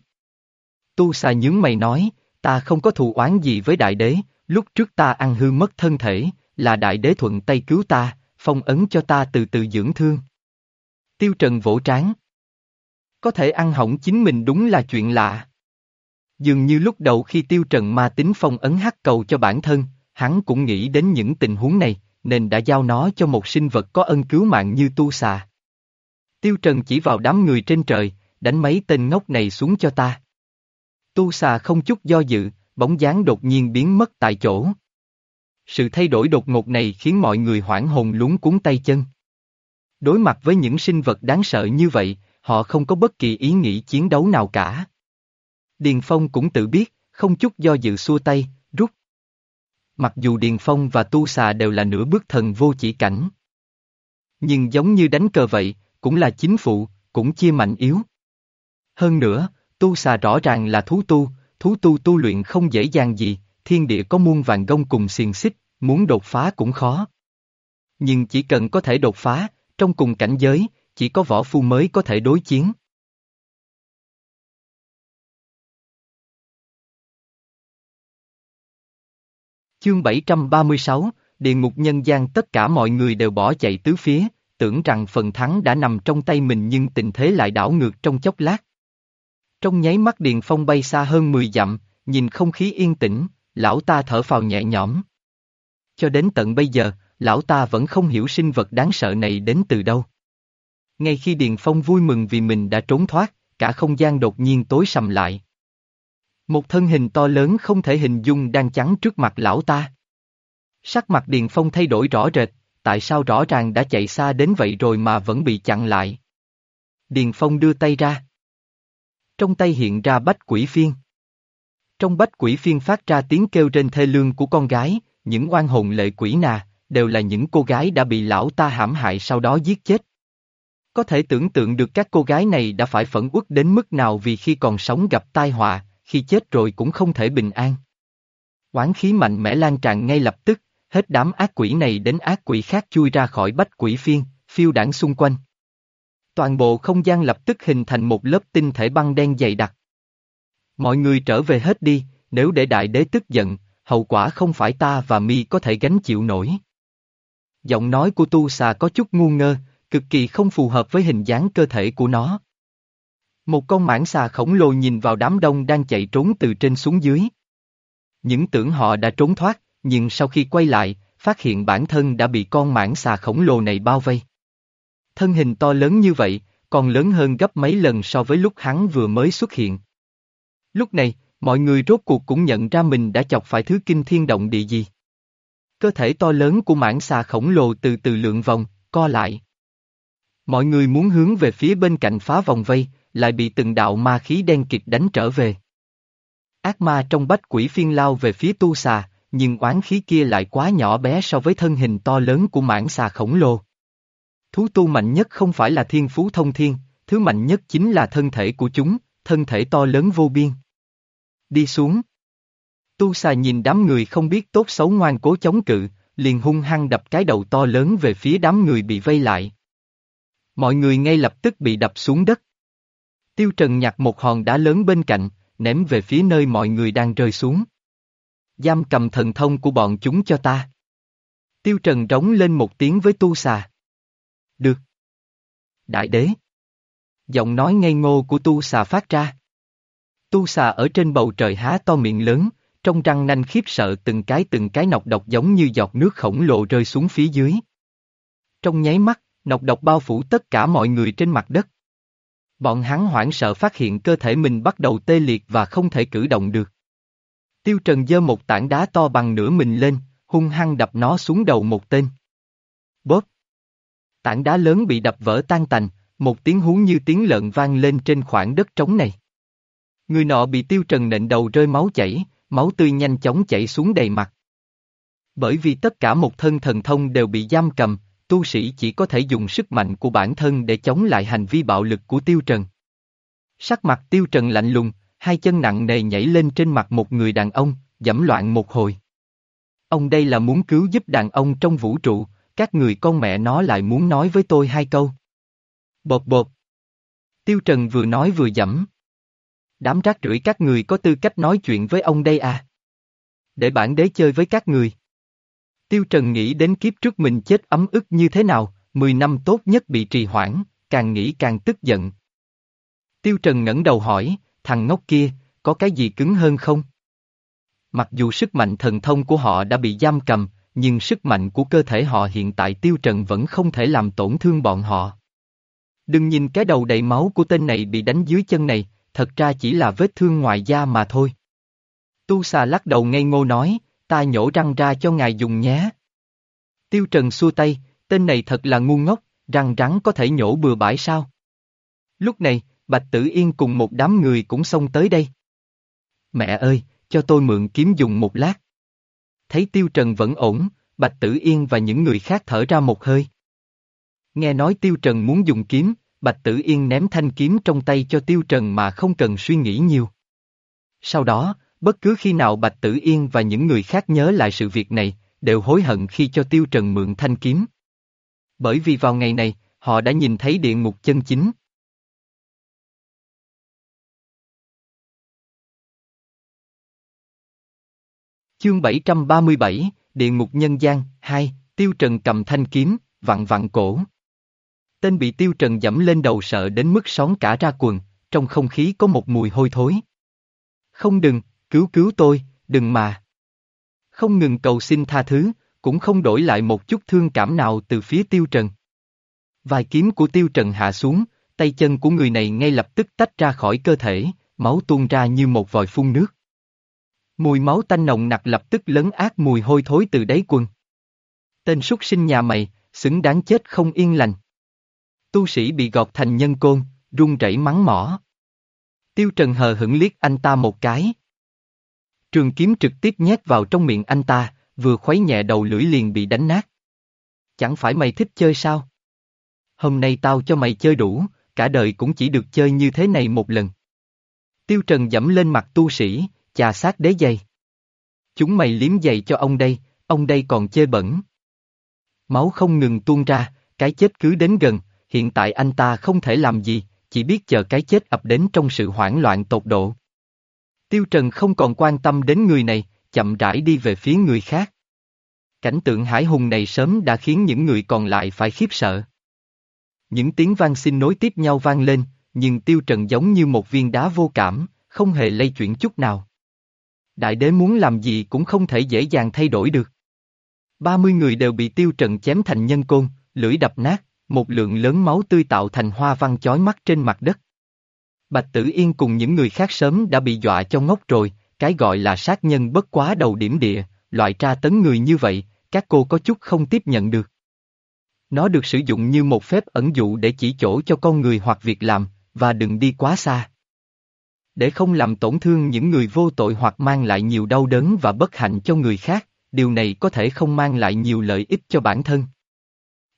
Tu xà nhướng mày nói, ta không có thù oán gì với đại đế, lúc trước ta ăn hư mất thân thể, là đại đế thuận tay cứu ta, phong ấn cho ta từ từ dưỡng thương. Tiêu trần vỗ trán. Có thể ăn hỏng chính mình đúng là chuyện lạ. Dường như lúc đầu khi tiêu trần ma tính phong ấn hắc cầu cho bản thân, hắn cũng nghĩ đến những tình huống này, nên đã giao nó cho một sinh vật có ân cứu mạng như tu xà. Tiêu trần chỉ vào đám người trên trời, đánh mấy tên ngốc này xuống cho ta. Tu xà không chút do dự, bóng dáng đột nhiên biến mất tại chỗ. Sự thay đổi đột ngột này khiến mọi người hoảng hồn lúng cuốn tay chân. Đối mặt với những sinh vật đáng sợ như vậy, họ không có bất kỳ ý nghĩ chiến đấu nào cả. Điền Phong cũng tự biết, không chút do dự xua tay. Mặc dù Điền Phong và Tu Xà đều là nửa bước thần vô chỉ cảnh. Nhưng giống như đánh cờ vậy, cũng là chính phụ, cũng chia mạnh yếu. Hơn nữa, Tu Xà rõ ràng là thú tu, thú tu tu luyện không dễ dàng gì, thiên địa có muôn vàng gông cùng xiềng xích, muốn đột phá cũng khó. Nhưng chỉ cần có thể đột phá, trong cùng cảnh giới, chỉ có võ phu mới có thể đối chiến. Chương 736, địa ngục nhân gian tất cả mọi người đều bỏ chạy tứ phía, tưởng rằng phần thắng đã nằm trong tay mình nhưng tình thế lại đảo ngược trong chốc lát. Trong nháy mắt Điền Phong bay xa hơn 10 dặm, nhìn không khí yên tĩnh, lão ta thở phào nhẹ nhõm. Cho đến tận bây giờ, lão ta vẫn không hiểu sinh vật đáng sợ này đến từ đâu. Ngay khi Điền Phong vui mừng vì mình đã trốn thoát, cả không gian đột nhiên tối sầm lại. Một thân hình to lớn không thể hình dung đang chắn trước mặt lão ta. Sắc mặt Điền Phong thay đổi rõ rệt, tại sao rõ ràng đã chạy xa đến vậy rồi mà vẫn bị chặn lại. Điền Phong đưa tay ra. Trong tay hiện ra bách quỷ phiên. Trong bách quỷ phiên phát ra tiếng kêu trên thê lương của con gái, những oan hồn lệ quỷ nà, đều là những cô gái đã bị lão ta hãm hại sau đó giết chết. Có thể tưởng tượng được các cô gái này đã phải phẫn uất đến mức nào vì khi còn sống gặp tai họa, khi chết rồi cũng không thể bình an. Quán khí mạnh mẽ lan tràn ngay lập tức, hết đám ác quỷ này đến ác quỷ khác chui ra khỏi bách quỷ phiên, phiêu đảng xung quanh. Toàn bộ không gian lập tức hình thành một lớp tinh thể băng đen dày đặc. Mọi người trở về hết đi, nếu để đại đế tức giận, hậu quả không phải ta và mi có thể gánh chịu nổi. Giọng nói của tu xà có chút ngu ngơ, cực kỳ không phù hợp với hình dáng cơ thể của nó. Một con mãng xà khổng lồ nhìn vào đám đông đang chạy trốn từ trên xuống dưới. Những tưởng họ đã trốn thoát, nhưng sau khi quay lại, phát hiện bản thân đã bị con mãng xà khổng lồ này bao vây. Thân hình to lớn như vậy, còn lớn hơn gấp mấy lần so với lúc hắn vừa mới xuất hiện. Lúc này, mọi người rốt cuộc cũng nhận ra mình đã chọc phải thứ kinh thiên động địa gì. Cơ thể to lớn của mãng xà khổng lồ từ từ lượn vòng, co lại. Mọi người muốn hướng về phía bên cạnh phá vòng vây, lại bị từng đạo ma khí đen kịch đánh trở về. Ác ma trong bách quỷ phiên lao về phía tu xà, nhưng oán khí kia lại quá nhỏ bé so với thân hình to lớn của mãng xà khổng lồ. Thú tu mạnh nhất không phải là thiên phú thông thiên, thứ mạnh nhất chính là thân thể của chúng, thân thể to lớn vô biên. Đi xuống. Tu xà nhìn đám người không biết tốt xấu ngoan cố chống cự, liền hung hăng đập cái đầu to lớn về phía đám người bị vây lại. Mọi người ngay lập tức bị đập xuống đất. Tiêu Trần nhặt một hòn đá lớn bên cạnh, ném về phía nơi mọi người đang rơi xuống. Giam cầm thần thông của bọn chúng cho ta. Tiêu Trần rống lên một tiếng với tu xà. Được. Đại đế. Giọng nói ngây ngô của tu xà phát ra. Tu xà ở trên bầu trời há to miệng lớn, trong răng nanh khiếp sợ từng cái từng cái nọc độc giống như giọt nước khổng lồ rơi xuống phía dưới. Trong nháy mắt, nọc độc bao phủ tất cả mọi người trên mặt đất. Bọn hắn hoảng sợ phát hiện cơ thể mình bắt đầu tê liệt và không thể cử động được. Tiêu Trần giơ một tảng đá to bằng nửa mình lên, hung hăng đập nó xuống đầu một tên. Bóp! Tảng đá lớn bị đập vỡ tan tành, một tiếng hú như tiếng lợn vang lên trên khoảng đất trống này. Người nọ bị Tiêu Trần nện đầu rơi máu chảy, máu tươi nhanh chóng chảy xuống đầy mặt. Bởi vì tất cả một thân thần thông đều bị giam cầm, tu sĩ chỉ có thể dùng sức mạnh của bản thân để chống lại hành vi bạo lực của Tiêu Trần. Sắc mặt Tiêu Trần lạnh lùng, hai chân nặng nề nhảy lên trên mặt một người đàn ông, dẫm loạn một hồi. Ông đây là muốn cứu giúp đàn ông trong vũ trụ, các người con mẹ nó lại muốn nói với tôi hai câu. Bột bột. Tiêu Trần vừa nói vừa dẫm. Đám rác rưởi các người có tư cách nói chuyện với ông đây à? Để bản đế chơi với các người. Tiêu Trần nghĩ đến kiếp trước mình chết ấm ức như thế nào, 10 năm tốt nhất bị trì hoãn, càng nghĩ càng tức giận. Tiêu Trần ngẩng đầu hỏi, thằng ngốc kia, có cái gì cứng hơn không? Mặc dù sức mạnh thần thông của họ đã bị giam cầm, nhưng sức mạnh của cơ thể họ hiện tại Tiêu Trần vẫn không thể làm tổn thương bọn họ. Đừng nhìn cái đầu đầy máu của tên này bị đánh dưới chân này, thật ra chỉ là vết thương ngoài da mà thôi. Tu xà lắc đầu ngây ngô nói, ta nhổ răng ra cho ngài dùng nhé. Tiêu Trần xua tay, tên này thật là ngu ngốc, răng rắn có thể nhổ bừa bãi sao? Lúc này, Bạch Tử Yên cùng một đám người cũng xông tới đây. Mẹ ơi, cho tôi mượn kiếm dùng một lát. Thấy Tiêu Trần vẫn ổn, Bạch Tử Yên và những người khác thở ra một hơi. Nghe nói Tiêu Trần muốn dùng kiếm, Bạch Tử Yên ném thanh kiếm trong tay cho Tiêu Trần mà không cần suy nghĩ nhiều. Sau đó, bất cứ khi nào Bạch Tử Yên và những người khác nhớ lại sự việc này, đều hối hận khi cho Tiêu Trần mượn thanh kiếm. Bởi vì vào ngày này, họ đã nhìn thấy địa ngục chân chính. Chương 737, Địa ngục nhân gian, 2, Tiêu Trần cầm thanh kiếm, vặn vặn cổ. Tên bị Tiêu Trần dẫm lên đầu sợ đến mức sóng cả ra quần, trong không khí có một mùi hôi thối. Không đừng, cứu cứu tôi, đừng mà. Không ngừng cầu xin tha thứ, cũng không đổi lại một chút thương cảm nào từ phía Tiêu Trần. Vài kiếm của Tiêu Trần hạ xuống, tay chân của người này ngay lập tức tách ra khỏi cơ thể, máu tuôn ra như một vòi phun nước. Mùi máu tanh nồng nặc lập tức lấn át mùi hôi thối từ đáy quần. Tên súc sinh nhà mày, xứng đáng chết không yên lành. Tu sĩ bị gọt thành nhân côn, run rẩy mắng mỏ. Tiêu Trần hờ hững liếc anh ta một cái. Trường kiếm trực tiếp nhét vào trong miệng anh ta, vừa khuấy nhẹ đầu lưỡi liền bị đánh nát. Chẳng phải mày thích chơi sao? Hôm nay tao cho mày chơi đủ, cả đời cũng chỉ được chơi như thế này một lần. Tiêu Trần dẫm lên mặt tu sĩ, chà sát đế giày. Chúng mày liếm giày cho ông đây, ông đây còn chơi bẩn. Máu không ngừng tuôn ra, cái chết cứ đến gần, hiện tại anh ta không thể làm gì, chỉ biết chờ cái chết ập đến trong sự hoảng loạn tột độ. Tiêu Trần không còn quan tâm đến người này, chậm rãi đi về phía người khác. Cảnh tượng hải hùng này sớm đã khiến những người còn lại phải khiếp sợ. Những tiếng vang xin nối tiếp nhau vang lên, nhưng Tiêu Trần giống như một viên đá vô cảm, không hề lay chuyển chút nào. Đại đế muốn làm gì cũng không thể dễ dàng thay đổi được. 30 người đều bị Tiêu Trần chém thành nhân côn, lưỡi đập nát, một lượng lớn máu tươi tạo thành hoa văn chói mắt trên mặt đất. Bạch Tử Yên cùng những người khác sớm đã bị dọa cho ngốc rồi, cái gọi là sát nhân bất quá đầu điểm địa, loại tra tấn người như vậy, các cô có chút không tiếp nhận được. Nó được sử dụng như một phép ẩn dụ để chỉ chỗ cho con người hoặc việc làm, và đừng đi quá xa. Để không làm tổn thương những người vô tội hoặc mang lại nhiều đau đớn và bất hạnh cho người khác, điều này có thể không mang lại nhiều lợi ích cho bản thân.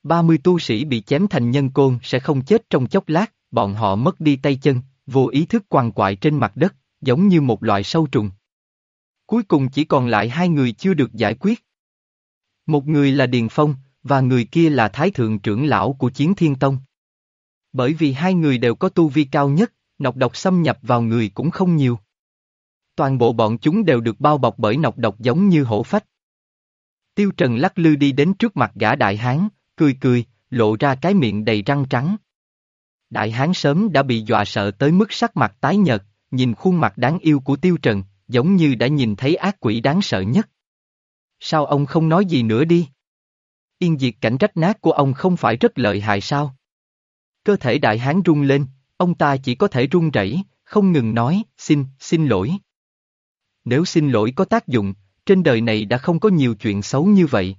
30 tu sĩ bị chém thành nhân côn sẽ không chết trong chốc lát, bọn họ mất đi tay chân, vô ý thức quằn quại trên mặt đất, giống như một loại sâu trùng. Cuối cùng chỉ còn lại hai người chưa được giải quyết. Một người là Điền Phong, và người kia là Thái Thượng trưởng lão của Chiến Thiên Tông. Bởi vì hai người đều có tu vi cao nhất, nọc độc xâm nhập vào người cũng không nhiều. Toàn bộ bọn chúng đều được bao bọc bởi nọc độc giống như hổ phách. Tiêu Trần lắc lư đi đến trước mặt gã đại hán, cười cười, lộ ra cái miệng đầy răng trắng. Đại hán sớm đã bị dọa sợ tới mức sắc mặt tái nhợt, nhìn khuôn mặt đáng yêu của Tiêu Trần, giống như đã nhìn thấy ác quỷ đáng sợ nhất. Sao ông không nói gì nữa đi? Yên diệt cảnh trách nát của ông không phải rất lợi hại sao? Cơ thể đại hán rung lên, ông ta chỉ có thể run rẩy, không ngừng nói, xin, xin lỗi. Nếu xin lỗi có tác dụng, trên đời này đã không có nhiều chuyện xấu như vậy.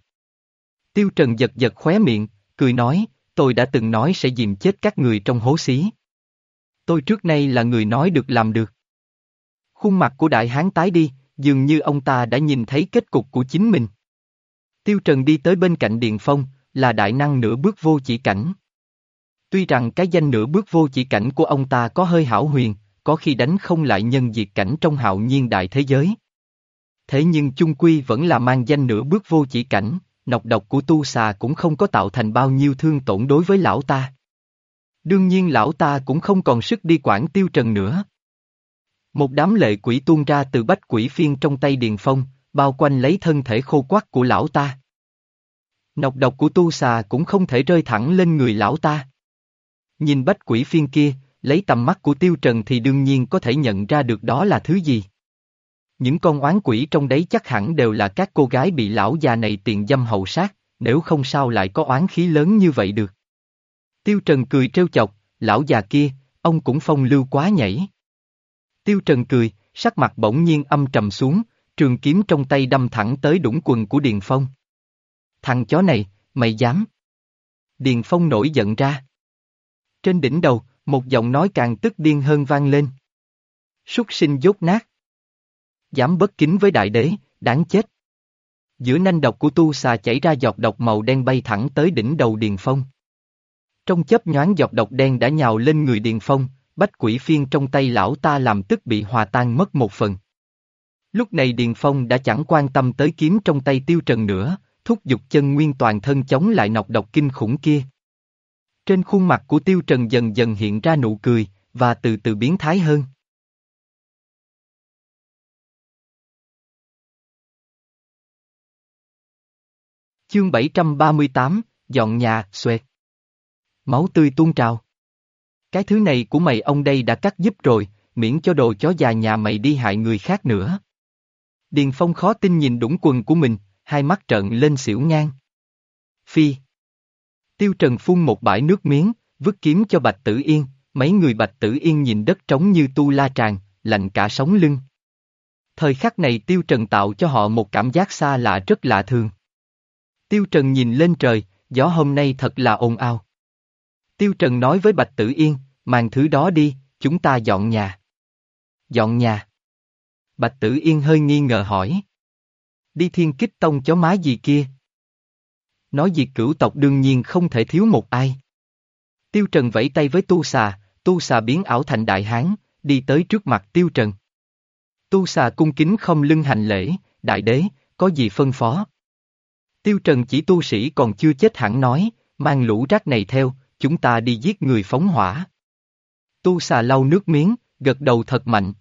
Tiêu Trần giật giật khóe miệng, cười nói, tôi đã từng nói sẽ dìm chết các người trong hố xí. Tôi trước nay là người nói được làm được. Khuôn mặt của đại hán tái đi, dường như ông ta đã nhìn thấy kết cục của chính mình. Tiêu Trần đi tới bên cạnh Điền Phong, là đại năng nửa bước vô chỉ cảnh. Tuy rằng cái danh nửa bước vô chỉ cảnh của ông ta có hơi hảo huyền, có khi đánh không lại nhân diệt cảnh trong hạo nhiên đại thế giới. Thế nhưng chung quy vẫn là mang danh nửa bước vô chỉ cảnh, nọc độc của tu xà cũng không có tạo thành bao nhiêu thương tổn đối với lão ta. Đương nhiên lão ta cũng không còn sức đi quản tiêu trần nữa. Một đám lệ quỷ tuôn ra từ bách quỷ phiên trong tay Điền Phong, bao quanh lấy thân thể khô quắc của lão ta. Nọc độc của tu xà cũng không thể rơi thẳng lên người lão ta. Nhìn bách quỷ phiên kia, lấy tầm mắt của tiêu trần thì đương nhiên có thể nhận ra được đó là thứ gì. Những con oán quỷ trong đấy chắc hẳn đều là các cô gái bị lão già này tiền dâm hậu sát, nếu không sao lại có oán khí lớn như vậy được. Tiêu Trần cười trêu chọc, lão già kia, ông cũng phong lưu quá nhảy. Tiêu Trần cười, sắc mặt bỗng nhiên âm trầm xuống, trường kiếm trong tay đâm thẳng tới đũng quần của Điền Phong. Thằng chó này, mày dám? Điền Phong nổi giận ra. Trên đỉnh đầu, một giọng nói càng tức điên hơn vang lên. Súc sinh dốt nát. Dám bất kính với đại đế, đáng chết. Giữa nanh độc của tu xà chảy ra giọt độc màu đen bay thẳng tới đỉnh đầu Điền Phong. Trong chớp nhoáng giọt độc đen đã nhào lên người Điền Phong, bách quỷ phiên trong tay lão ta làm tức bị hòa tan mất một phần. Lúc này Điền Phong đã chẳng quan tâm tới kiếm trong tay tiêu trần nữa, thúc giục chân nguyên toàn thân chống lại nọc độc kinh khủng kia. Trên khuôn mặt của tiêu trần dần dần hiện ra nụ cười, và từ từ biến thái hơn. Chương 738, dọn nhà, xuệt. Máu tươi tuôn trào. Cái thứ này của mày ông đây đã cắt giúp rồi, miễn cho đồ chó già nhà mày đi hại người khác nữa. Điền Phong khó tin nhìn đũng quần của mình, hai mắt trợn lên xỉu ngang. Phi. Tiêu Trần phun một bãi nước miếng, vứt kiếm cho Bạch Tử Yên, mấy người Bạch Tử Yên nhìn đất trống như tu la tràn, lạnh cả sống lưng. Thời khắc này Tiêu Trần tạo cho họ một cảm giác xa lạ rất lạ thường. Tiêu Trần nhìn lên trời, gió hôm nay thật là ồn ào. Tiêu Trần nói với Bạch Tử Yên, mang thứ đó đi, chúng ta dọn nhà. Dọn nhà. Bạch Tử Yên hơi nghi ngờ hỏi. Đi thiên kích tông chó má gì kia? Nói diệt cửu tộc đương nhiên không thể thiếu một ai. Tiêu Trần vẫy tay với tu xà, tu xà biến ảo thành đại hán, đi tới trước mặt Tiêu Trần. Tu xà cung kính không lưng hành lễ, đại đế, có gì phân phó? Tiêu Trần chỉ tu sĩ còn chưa chết hẳn nói, mang lũ rác này theo, chúng ta đi giết người phóng hỏa. Tu xà lau nước miếng, gật đầu thật mạnh.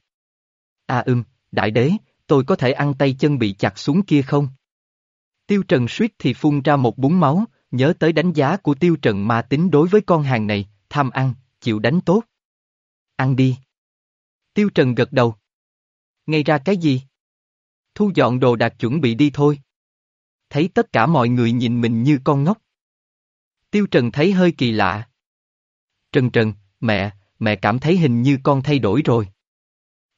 À ưm, đại đế, tôi có thể ăn tay chân bị chặt xuống kia không? Tiêu Trần suýt thì phun ra một búng máu, nhớ tới đánh giá của Tiêu Trần mà tính đối với con hàng này, tham ăn, chịu đánh tốt. Ăn đi. Tiêu Trần gật đầu. Ngay ra cái gì? Thu dọn đồ đạc chuẩn bị đi thôi. Thấy tất cả mọi người nhìn mình như con ngốc. Tiêu Trần thấy hơi kỳ lạ. Trần Trần, mẹ, mẹ cảm thấy hình như con thay đổi rồi.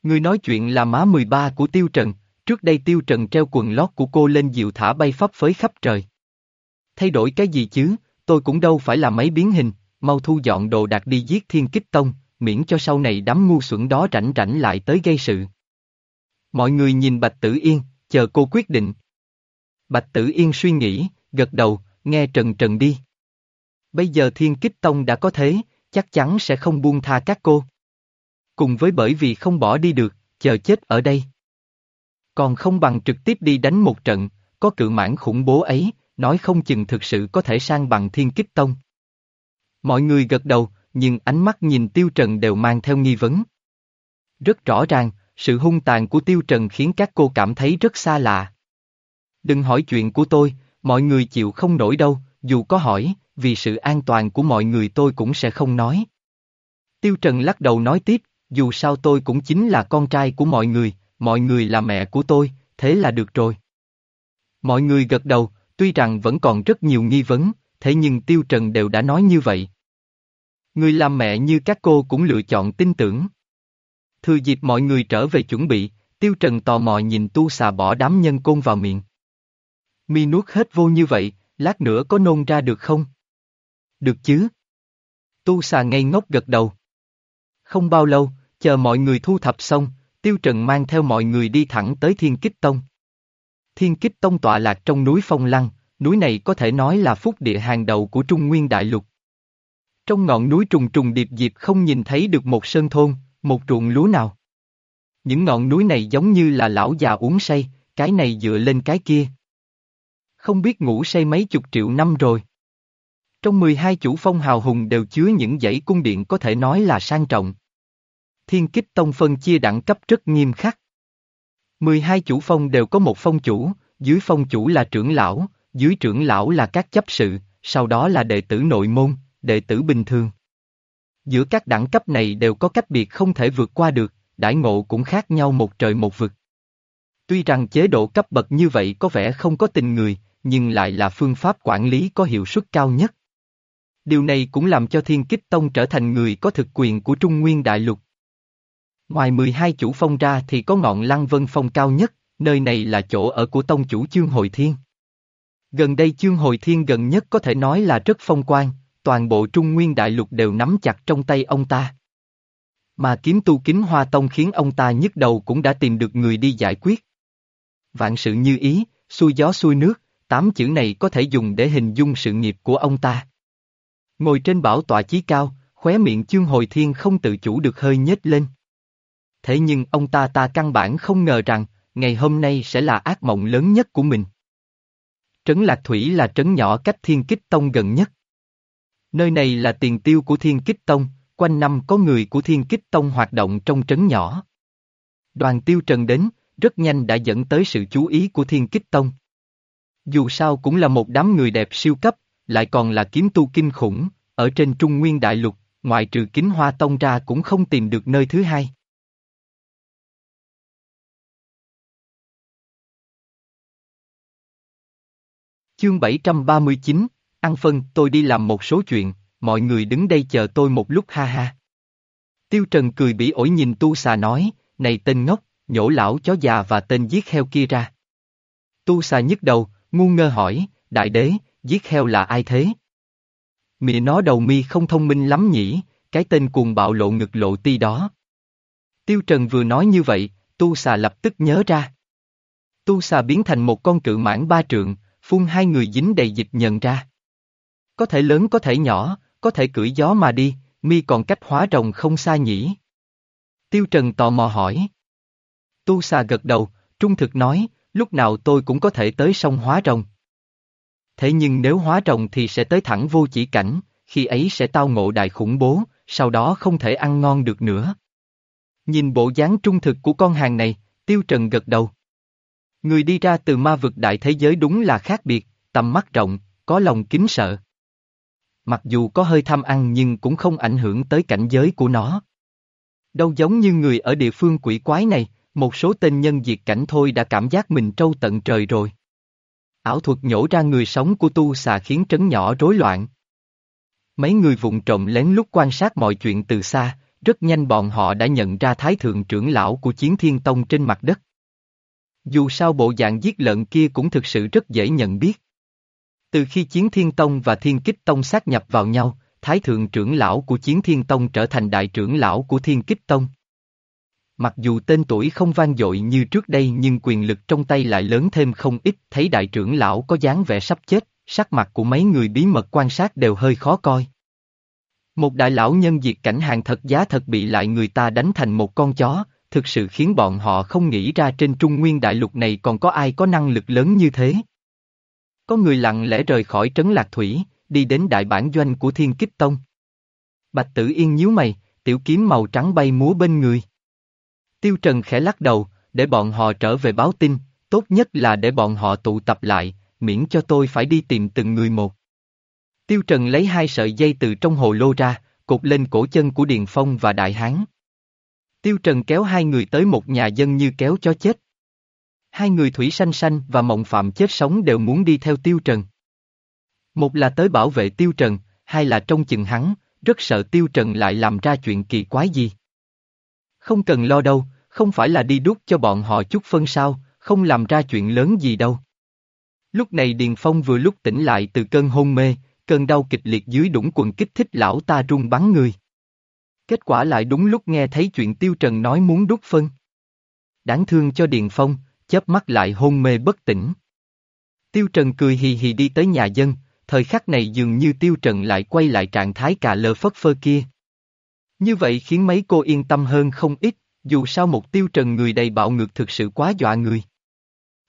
Người nói chuyện là má 13 của Tiêu Trần, trước đây Tiêu Trần treo quần lót của cô lên diệu thả bay phấp phới khắp trời. Thay đổi cái gì chứ, tôi cũng đâu phải là mấy biến hình, mau thu dọn đồ đạc đi giết thiên kích tông, miễn cho sau này đám ngu xuẩn đó rảnh rảnh lại tới gây sự. Mọi người nhìn Bạch Tử Yên, chờ cô quyết định. Bạch Tử Yên suy nghĩ, gật đầu, nghe Trần Trần đi. Bây giờ thiên kích tông đã có thế, chắc chắn sẽ không buông tha các cô. Cùng với bởi vì không bỏ đi được, chờ chết ở đây. Còn không bằng trực tiếp đi đánh một trận, có cự mãn khủng bố ấy, nói không chừng thực sự có thể sang bằng thiên kích tông. Mọi người gật đầu, nhưng ánh mắt nhìn Tiêu Trần đều mang theo nghi vấn. Rất rõ ràng, sự hung tàn của Tiêu Trần khiến các cô cảm thấy rất xa lạ. Đừng hỏi chuyện của tôi, mọi người chịu không nổi đâu, dù có hỏi, vì sự an toàn của mọi người tôi cũng sẽ không nói. Tiêu Trần lắc đầu nói tiếp, dù sao tôi cũng chính là con trai của mọi người, mọi người là mẹ của tôi, thế là được rồi. Mọi người gật đầu, tuy rằng vẫn còn rất nhiều nghi vấn, thế nhưng Tiêu Trần đều đã nói như vậy. Người làm mẹ như các cô cũng lựa chọn tin tưởng. Thừa dịp mọi người trở về chuẩn bị, Tiêu Trần tò mò nhìn tu xà bỏ đám nhân côn vào miệng. Mi nuốt hết vô như vậy, lát nữa có nôn ra được không? Được chứ? Tu xà ngây ngốc gật đầu. Không bao lâu, chờ mọi người thu thập xong, Tiêu Trần mang theo mọi người đi thẳng tới Thiên Kích Tông. Thiên Kích Tông tọa lạc trong núi Phong Lăng, núi này có thể nói là phúc địa hàng đầu của Trung Nguyên Đại Lục. Trong ngọn núi trùng trùng điệp diệp không nhìn thấy được một sơn thôn, một ruộng lúa nào. Những ngọn núi này giống như là lão già uống say, cái này dựa lên cái kia. Không biết ngủ say mấy chục triệu năm rồi. Trong 12 chủ phong hào hùng đều chứa những dãy cung điện có thể nói là sang trọng. Thiên kích tông phân chia đẳng cấp rất nghiêm khắc. 12 chủ phong đều có một phong chủ, dưới phong chủ là trưởng lão, dưới trưởng lão là các chấp sự, sau đó là đệ tử nội môn, đệ tử bình thường. Giữa các đẳng cấp này đều có cách biệt không thể vượt qua được, đãi ngộ cũng khác nhau một trời một vực. Tuy rằng chế độ cấp bậc như vậy có vẻ không có tình người, nhưng lại là phương pháp quản lý có hiệu suất cao nhất. Điều này cũng làm cho Thiên Kích Tông trở thành người có thực quyền của Trung Nguyên Đại Lục. Ngoài 12 chủ phong ra thì có ngọn Lăng Vân Phong cao nhất, nơi này là chỗ ở của Tông chủ Chương Hồi Thiên. Gần đây Chương Hồi Thiên gần nhất có thể nói là rất phong quan, toàn bộ Trung Nguyên Đại Lục đều nắm chặt trong tay ông ta. Mà kiếm tu kính hoa tông khiến ông ta nhức đầu cũng đã tìm được người đi giải quyết. Vạn sự như ý, xuôi gió xuôi nước, tám chữ này có thể dùng để hình dung sự nghiệp của ông ta. Ngồi trên bảo tọa chí cao, khóe miệng chương hồi thiên không tự chủ được hơi nhếch lên. Thế nhưng ông ta ta căn bản không ngờ rằng, ngày hôm nay sẽ là ác mộng lớn nhất của mình. Trấn Lạc Thủy là trấn nhỏ cách Thiên Kích Tông gần nhất. Nơi này là tiền tiêu của Thiên Kích Tông, quanh năm có người của Thiên Kích Tông hoạt động trong trấn nhỏ. Đoàn tiêu trần đến, rất nhanh đã dẫn tới sự chú ý của Thiên Kích Tông. Dù sao cũng là một đám người đẹp siêu cấp, lại còn là kiếm tu kinh khủng, ở trên Trung Nguyên Đại Lục, ngoại trừ kính hoa tông ra cũng không tìm được nơi thứ hai. Chương 739, Ăn phân, tôi đi làm một số chuyện, mọi người đứng đây chờ tôi một lúc ha ha. Tiêu Trần cười bỉ ổi nhìn tu xà nói, này tên ngốc, nhổ lão chó già và tên giết heo kia ra. Tu xà nhức đầu, ngu ngơ hỏi, đại đế, giết heo là ai thế? Mị nó đầu mi không thông minh lắm nhỉ, cái tên cuồng bạo lộ ngực lộ ti đó. Tiêu Trần vừa nói như vậy, tu xà lập tức nhớ ra. Tu xà biến thành một con cự mãn ba trượng, phun hai người dính đầy dịch nhận ra. Có thể lớn có thể nhỏ, có thể cưỡi gió mà đi, mi còn cách hóa rồng không xa nhỉ. Tiêu Trần tò mò hỏi. Tu xà gật đầu, trung thực nói, lúc nào tôi cũng có thể tới sông hóa rồng. Thế nhưng nếu hóa rồng thì sẽ tới thẳng vô chỉ cảnh, khi ấy sẽ tao ngộ đại khủng bố, sau đó không thể ăn ngon được nữa. Nhìn bộ dáng trung thực của con hàng này, Tiêu Trần gật đầu. Người đi ra từ ma vực đại thế giới đúng là khác biệt, tầm mắt rộng, có lòng kính sợ. Mặc dù có hơi tham ăn nhưng cũng không ảnh hưởng tới cảnh giới của nó. Đâu giống như người ở địa phương quỷ quái này, một số tên nhân diệt cảnh thôi đã cảm giác mình trâu tận trời rồi. Ảo thuật nhổ ra người sống của tu xà khiến trấn nhỏ rối loạn. Mấy người vụng trộm lén lút quan sát mọi chuyện từ xa, rất nhanh bọn họ đã nhận ra thái thượng trưởng lão của chiến thiên tông trên mặt đất. Dù sao bộ dạng giết lợn kia cũng thực sự rất dễ nhận biết. Từ khi Chiến Thiên Tông và Thiên Kích Tông sát nhập vào nhau, Thái Thượng trưởng lão của Chiến Thiên Tông trở thành đại trưởng lão của Thiên Kích Tông. Mặc dù tên tuổi không vang dội như trước đây nhưng quyền lực trong tay lại lớn thêm không ít, thấy đại trưởng lão có dáng vẻ sắp chết, sắc mặt của mấy người bí mật quan sát đều hơi khó coi. Một đại lão nhân diệt cảnh hàng thật giá thật bị lại người ta đánh thành một con chó, thực sự khiến bọn họ không nghĩ ra trên trung nguyên đại lục này còn có ai có năng lực lớn như thế. Có người lặng lẽ rời khỏi trấn Lạc Thủy, đi đến đại bản doanh của Thiên Kích Tông. Bạch Tử Yên nhíu mày, tiểu kiếm màu trắng bay múa bên người. Tiêu Trần khẽ lắc đầu, để bọn họ trở về báo tin, tốt nhất là để bọn họ tụ tập lại, miễn cho tôi phải đi tìm từng người một. Tiêu Trần lấy hai sợi dây từ trong hồ lô ra, cột lên cổ chân của Điền Phong và Đại Hán. Tiêu Trần kéo hai người tới một nhà dân như kéo cho chết. Hai người Thủy Sanh Sanh và Mộng Phạm chết sống đều muốn đi theo Tiêu Trần. Một là tới bảo vệ Tiêu Trần, hai là trông chừng hắn, rất sợ Tiêu Trần lại làm ra chuyện kỳ quái gì. Không cần lo đâu, không phải là đi đút cho bọn họ chút phân sao, không làm ra chuyện lớn gì đâu. Lúc này Điền Phong vừa lúc tỉnh lại từ cơn hôn mê, cơn đau kịch liệt dưới đũng quần kích thích lão ta run bắn người. Kết quả lại đúng lúc nghe thấy chuyện Tiêu Trần nói muốn đút phân. Đáng thương cho Điền Phong, chớp mắt lại hôn mê bất tỉnh. Tiêu Trần cười hì hì đi tới nhà dân, thời khắc này dường như Tiêu Trần lại quay lại trạng thái cà lơ phất phơ kia. Như vậy khiến mấy cô yên tâm hơn không ít, dù sao một Tiêu Trần người đầy bạo ngược thực sự quá dọa người.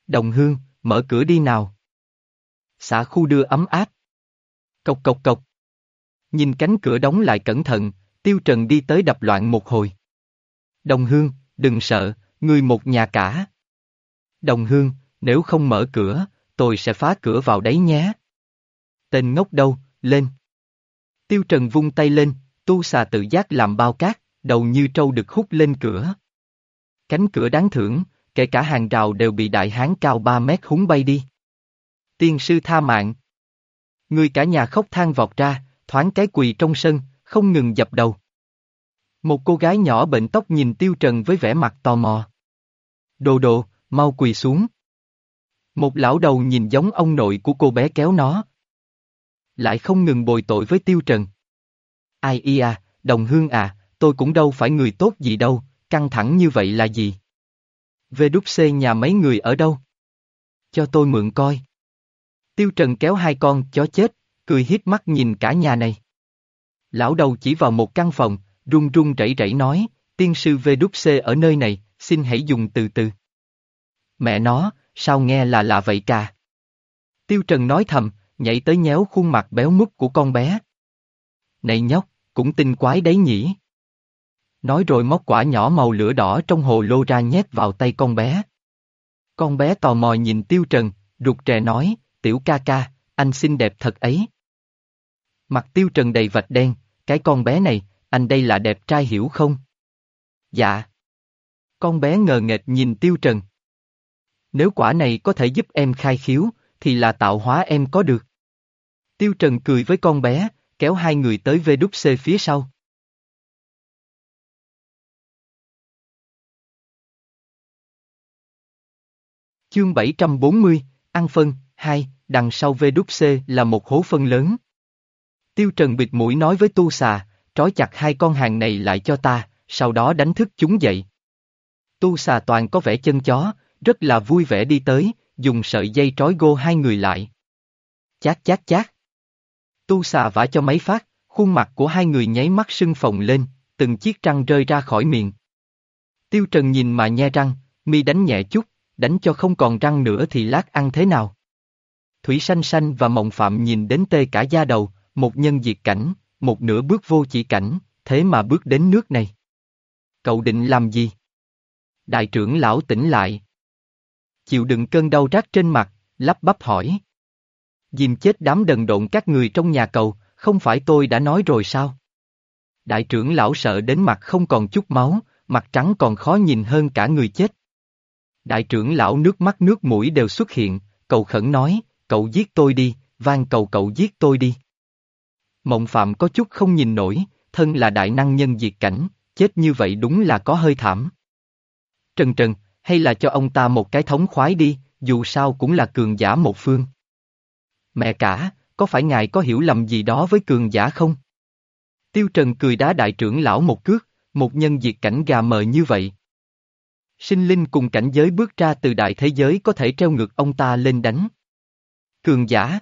Đồng hương, mở cửa đi nào. Xã khu đưa ấm áp. Cộc cộc cộc. Nhìn cánh cửa đóng lại cẩn thận, Tiêu Trần đi tới đập loạn một hồi. Đồng hương, đừng sợ, người một nhà cả. Đồng hương, nếu không mở cửa, tôi sẽ phá cửa vào đấy nhé. Tên ngốc đâu, lên. Tiêu Trần vung tay lên, tu xà tự giác làm bao cát, đầu như trâu được hút lên cửa. Cánh cửa đáng thưởng, kể cả hàng rào đều bị đại hán cao 3 mét húng bay đi. Tiên sư tha mạng. Người cả nhà khóc than vọt ra, thoáng cái quỳ trong sân, không ngừng dập đầu. Một cô gái nhỏ bệnh tóc nhìn Tiêu Trần với vẻ mặt tò mò. Đồ đồ, mau quỳ xuống. Một lão đầu nhìn giống ông nội của cô bé kéo nó. Lại không ngừng bồi tội với Tiêu Trần. Ai ia, à, đồng hương à, tôi cũng đâu phải người tốt gì đâu, căng thẳng như vậy là gì? Về đúc xê nhà mấy người ở đâu? Cho tôi mượn coi. Tiêu Trần kéo hai con chó chết, cười hiếp mắt nhìn cả nhà này. Lão đầu chỉ vào một căn phòng, run run rẩy rẩy nói, tiên sư về đúc xê ở nơi này, xin hãy dùng từ từ. Mẹ nó, sao nghe là lạ vậy cả? Tiêu Trần nói thầm, nhảy tới nhéo khuôn mặt béo mút của con bé. Này nhóc, cũng tinh quái đấy nhỉ? Nói rồi móc quả nhỏ màu lửa đỏ trong hồ lô ra nhét vào tay con bé. Con bé tò mò nhìn Tiêu Trần, rụt rè nói, tiểu ca ca, anh xinh đẹp thật ấy. Mặt tiêu trần đầy vạch đen, cái con bé này, anh đây là đẹp trai hiểu không? Dạ. Con bé ngờ nghệch nhìn tiêu trần. Nếu quả này có thể giúp em khai khiếu, thì là tạo hóa em có được. Tiêu trần cười với con bé, kéo hai người tới vê đúc xê phía sau. Chương 740, Ăn phân, 2, đằng sau vê đúc C là một hố phân lớn. Tiêu Trần bịt mũi nói với tu xà, trói chặt hai con hàng này lại cho ta, sau đó đánh thức chúng dậy. Tu xà toàn có vẻ chân chó, rất là vui vẻ đi tới, dùng sợi dây trói gô hai người lại. Chát chát chát. Tu xà vả cho mấy phát, khuôn mặt của hai người nháy mắt sưng phồng lên, từng chiếc răng rơi ra khỏi miệng. Tiêu Trần nhìn mà nhe răng, mi đánh nhẹ chút, đánh cho không còn răng nữa thì lát ăn thế nào. Thủy Sanh Sanh và Mộng Phạm nhìn đến tê cả da đầu, một nhân diệt cảnh, một nửa bước vô chỉ cảnh, thế mà bước đến nước này. Cậu định làm gì? Đại trưởng lão tỉnh lại. Chịu đựng cơn đau rát trên mặt, lắp bắp hỏi. Dìm chết đám đần độn các người trong nhà cầu, không phải tôi đã nói rồi sao? Đại trưởng lão sợ đến mặt không còn chút máu, mặt trắng còn khó nhìn hơn cả người chết. Đại trưởng lão nước mắt nước mũi đều xuất hiện, cầu khẩn nói, cậu giết tôi đi, van cầu cậu giết tôi đi. Mộng phạm có chút không nhìn nổi, thân là đại năng nhân diệt cảnh, chết như vậy đúng là có hơi thảm. Trần Trần, hay là cho ông ta một cái thống khoái đi, dù sao cũng là cường giả một phương. Mẹ cả, có phải ngài có hiểu lầm gì đó với cường giả không? Tiêu Trần cười đá đại trưởng lão một cước, một nhân diệt cảnh gà mờ như vậy. Sinh linh cùng cảnh giới bước ra từ đại thế giới có thể treo ngược ông ta lên đánh. Cường giả.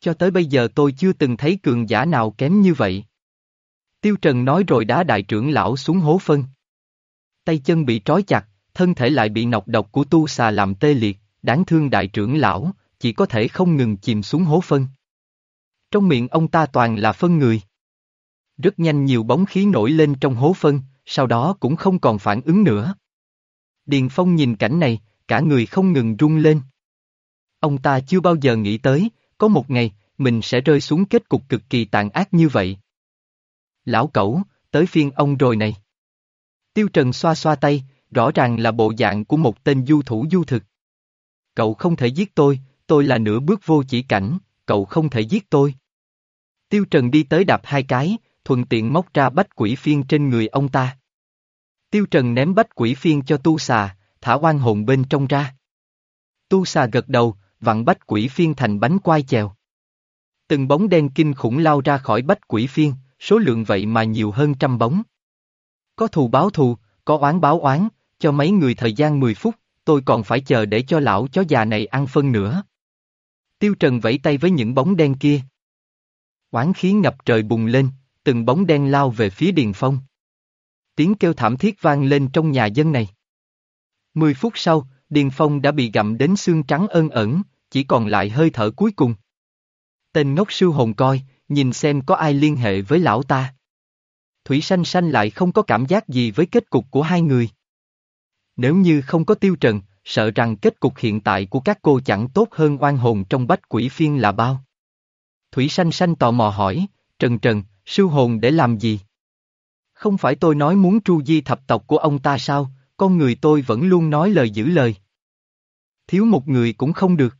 Cho tới bây giờ tôi chưa từng thấy cường giả nào kém như vậy. Tiêu Trần nói rồi đá đại trưởng lão xuống hố phân. Tay chân bị trói chặt, thân thể lại bị nọc độc của tu xà làm tê liệt, đáng thương đại trưởng lão, chỉ có thể không ngừng chìm xuống hố phân. Trong miệng ông ta toàn là phân người. Rất nhanh nhiều bóng khí nổi lên trong hố phân, sau đó cũng không còn phản ứng nữa. Điền Phong nhìn cảnh này, cả người không ngừng rung lên. Ông ta chưa bao giờ nghĩ tới, có một ngày, mình sẽ rơi xuống kết cục cực kỳ tàn ác như vậy. Lão cẩu, tới phiên ông rồi này. Tiêu Trần xoa xoa tay, rõ ràng là bộ dạng của một tên du thủ du thực. Cậu không thể giết tôi, tôi là nửa bước vô chỉ cảnh, cậu không thể giết tôi. Tiêu Trần đi tới đạp hai cái, thuận tiện móc ra bách quỷ phiên trên người ông ta. Tiêu Trần ném bách quỷ phiên cho tu xà, thả oan hồn bên trong ra. Tu xà gật đầu, vặn bách quỷ phiên thành bánh quai chèo. Từng bóng đen kinh khủng lao ra khỏi bách quỷ phiên, số lượng vậy mà nhiều hơn trăm bóng. Có thù báo thù, có oán báo oán, cho mấy người thời gian 10 phút, tôi còn phải chờ để cho lão chó già này ăn phân nữa. Tiêu Trần vẫy tay với những bóng đen kia. Oán khí ngập trời bùng lên, từng bóng đen lao về phía Điền Phong. Tiếng kêu thảm thiết vang lên trong nhà dân này. Mười phút sau, Điền Phong đã bị gặm đến xương trắng ơn ẩn, chỉ còn lại hơi thở cuối cùng. Tên ngốc sư hồn coi, nhìn xem có ai liên hệ với lão ta. Thủy Sanh Sanh lại không có cảm giác gì với kết cục của hai người. Nếu như không có tiêu trần, sợ rằng kết cục hiện tại của các cô chẳng tốt hơn oan hồn trong bách quỷ phiên là bao. Thủy Sanh Sanh tò mò hỏi, Trần Trần, sư hồn để làm gì? Không phải tôi nói muốn tru di thập tộc của ông ta sao, con người tôi vẫn luôn nói lời giữ lời. Thiếu một người cũng không được.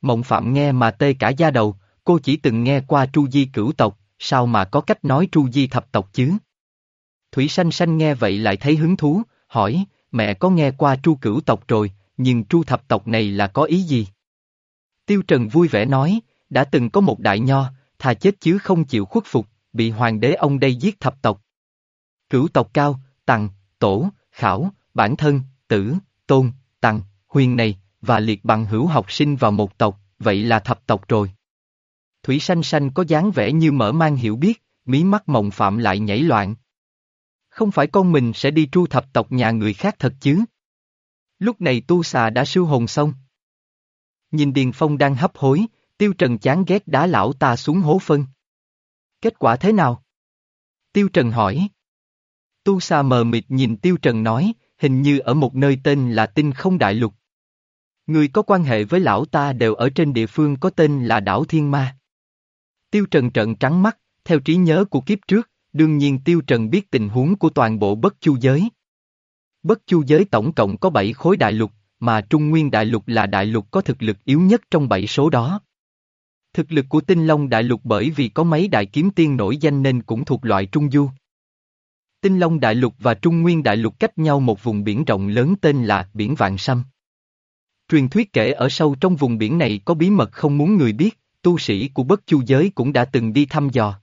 Mộng Phạm nghe mà tê cả da đầu, cô chỉ từng nghe qua tru di cửu tộc, sao mà có cách nói tru di thập tộc chứ? Thủy Sanh Sanh nghe vậy lại thấy hứng thú, hỏi, mẹ có nghe qua tru cửu tộc rồi, nhưng tru thập tộc này là có ý gì? Tiêu Trần vui vẻ nói, đã từng có một đại nho, thà chết chứ không chịu khuất phục, bị hoàng đế ông đây giết thập tộc. Cửu tộc cao, tặng, tổ, khảo, bản thân, tử, tôn, tặng, huyền này, và liệt bằng hữu học sinh vào một tộc, vậy là thập tộc rồi. Thủy sanh sanh có dáng vẻ như mở mang hiểu biết, mí mắt mộng phạm lại nhảy loạn. Không phải con mình sẽ đi tru thập tộc nhà người khác thật chứ? Lúc này tu xà đã siêu hồn xong. Nhìn Điền Phong đang hấp hối, Tiêu Trần chán ghét đá lão ta xuống hố phân. Kết quả thế nào? Tiêu Trần hỏi. Tu Sa mờ mịt nhìn Tiêu Trần nói, hình như ở một nơi tên là Tinh Không Đại Lục. Người có quan hệ với lão ta đều ở trên địa phương có tên là đảo Thiên Ma. Tiêu Trần trợn trắng mắt, theo trí nhớ của kiếp trước, đương nhiên Tiêu Trần biết tình huống của toàn bộ bất chu giới. Bất chu giới tổng cộng có 7 khối đại lục, mà Trung Nguyên đại lục là đại lục có thực lực yếu nhất trong 7 số đó. Thực lực của Tinh Long đại lục bởi vì có mấy đại kiếm tiên nổi danh nên cũng thuộc loại trung du. Tinh Long đại lục và Trung Nguyên đại lục cách nhau một vùng biển rộng lớn tên là Biển Vạn Sâm. Truyền thuyết kể ở sâu trong vùng biển này có bí mật không muốn người biết, tu sĩ của bất chu giới cũng đã từng đi thăm dò.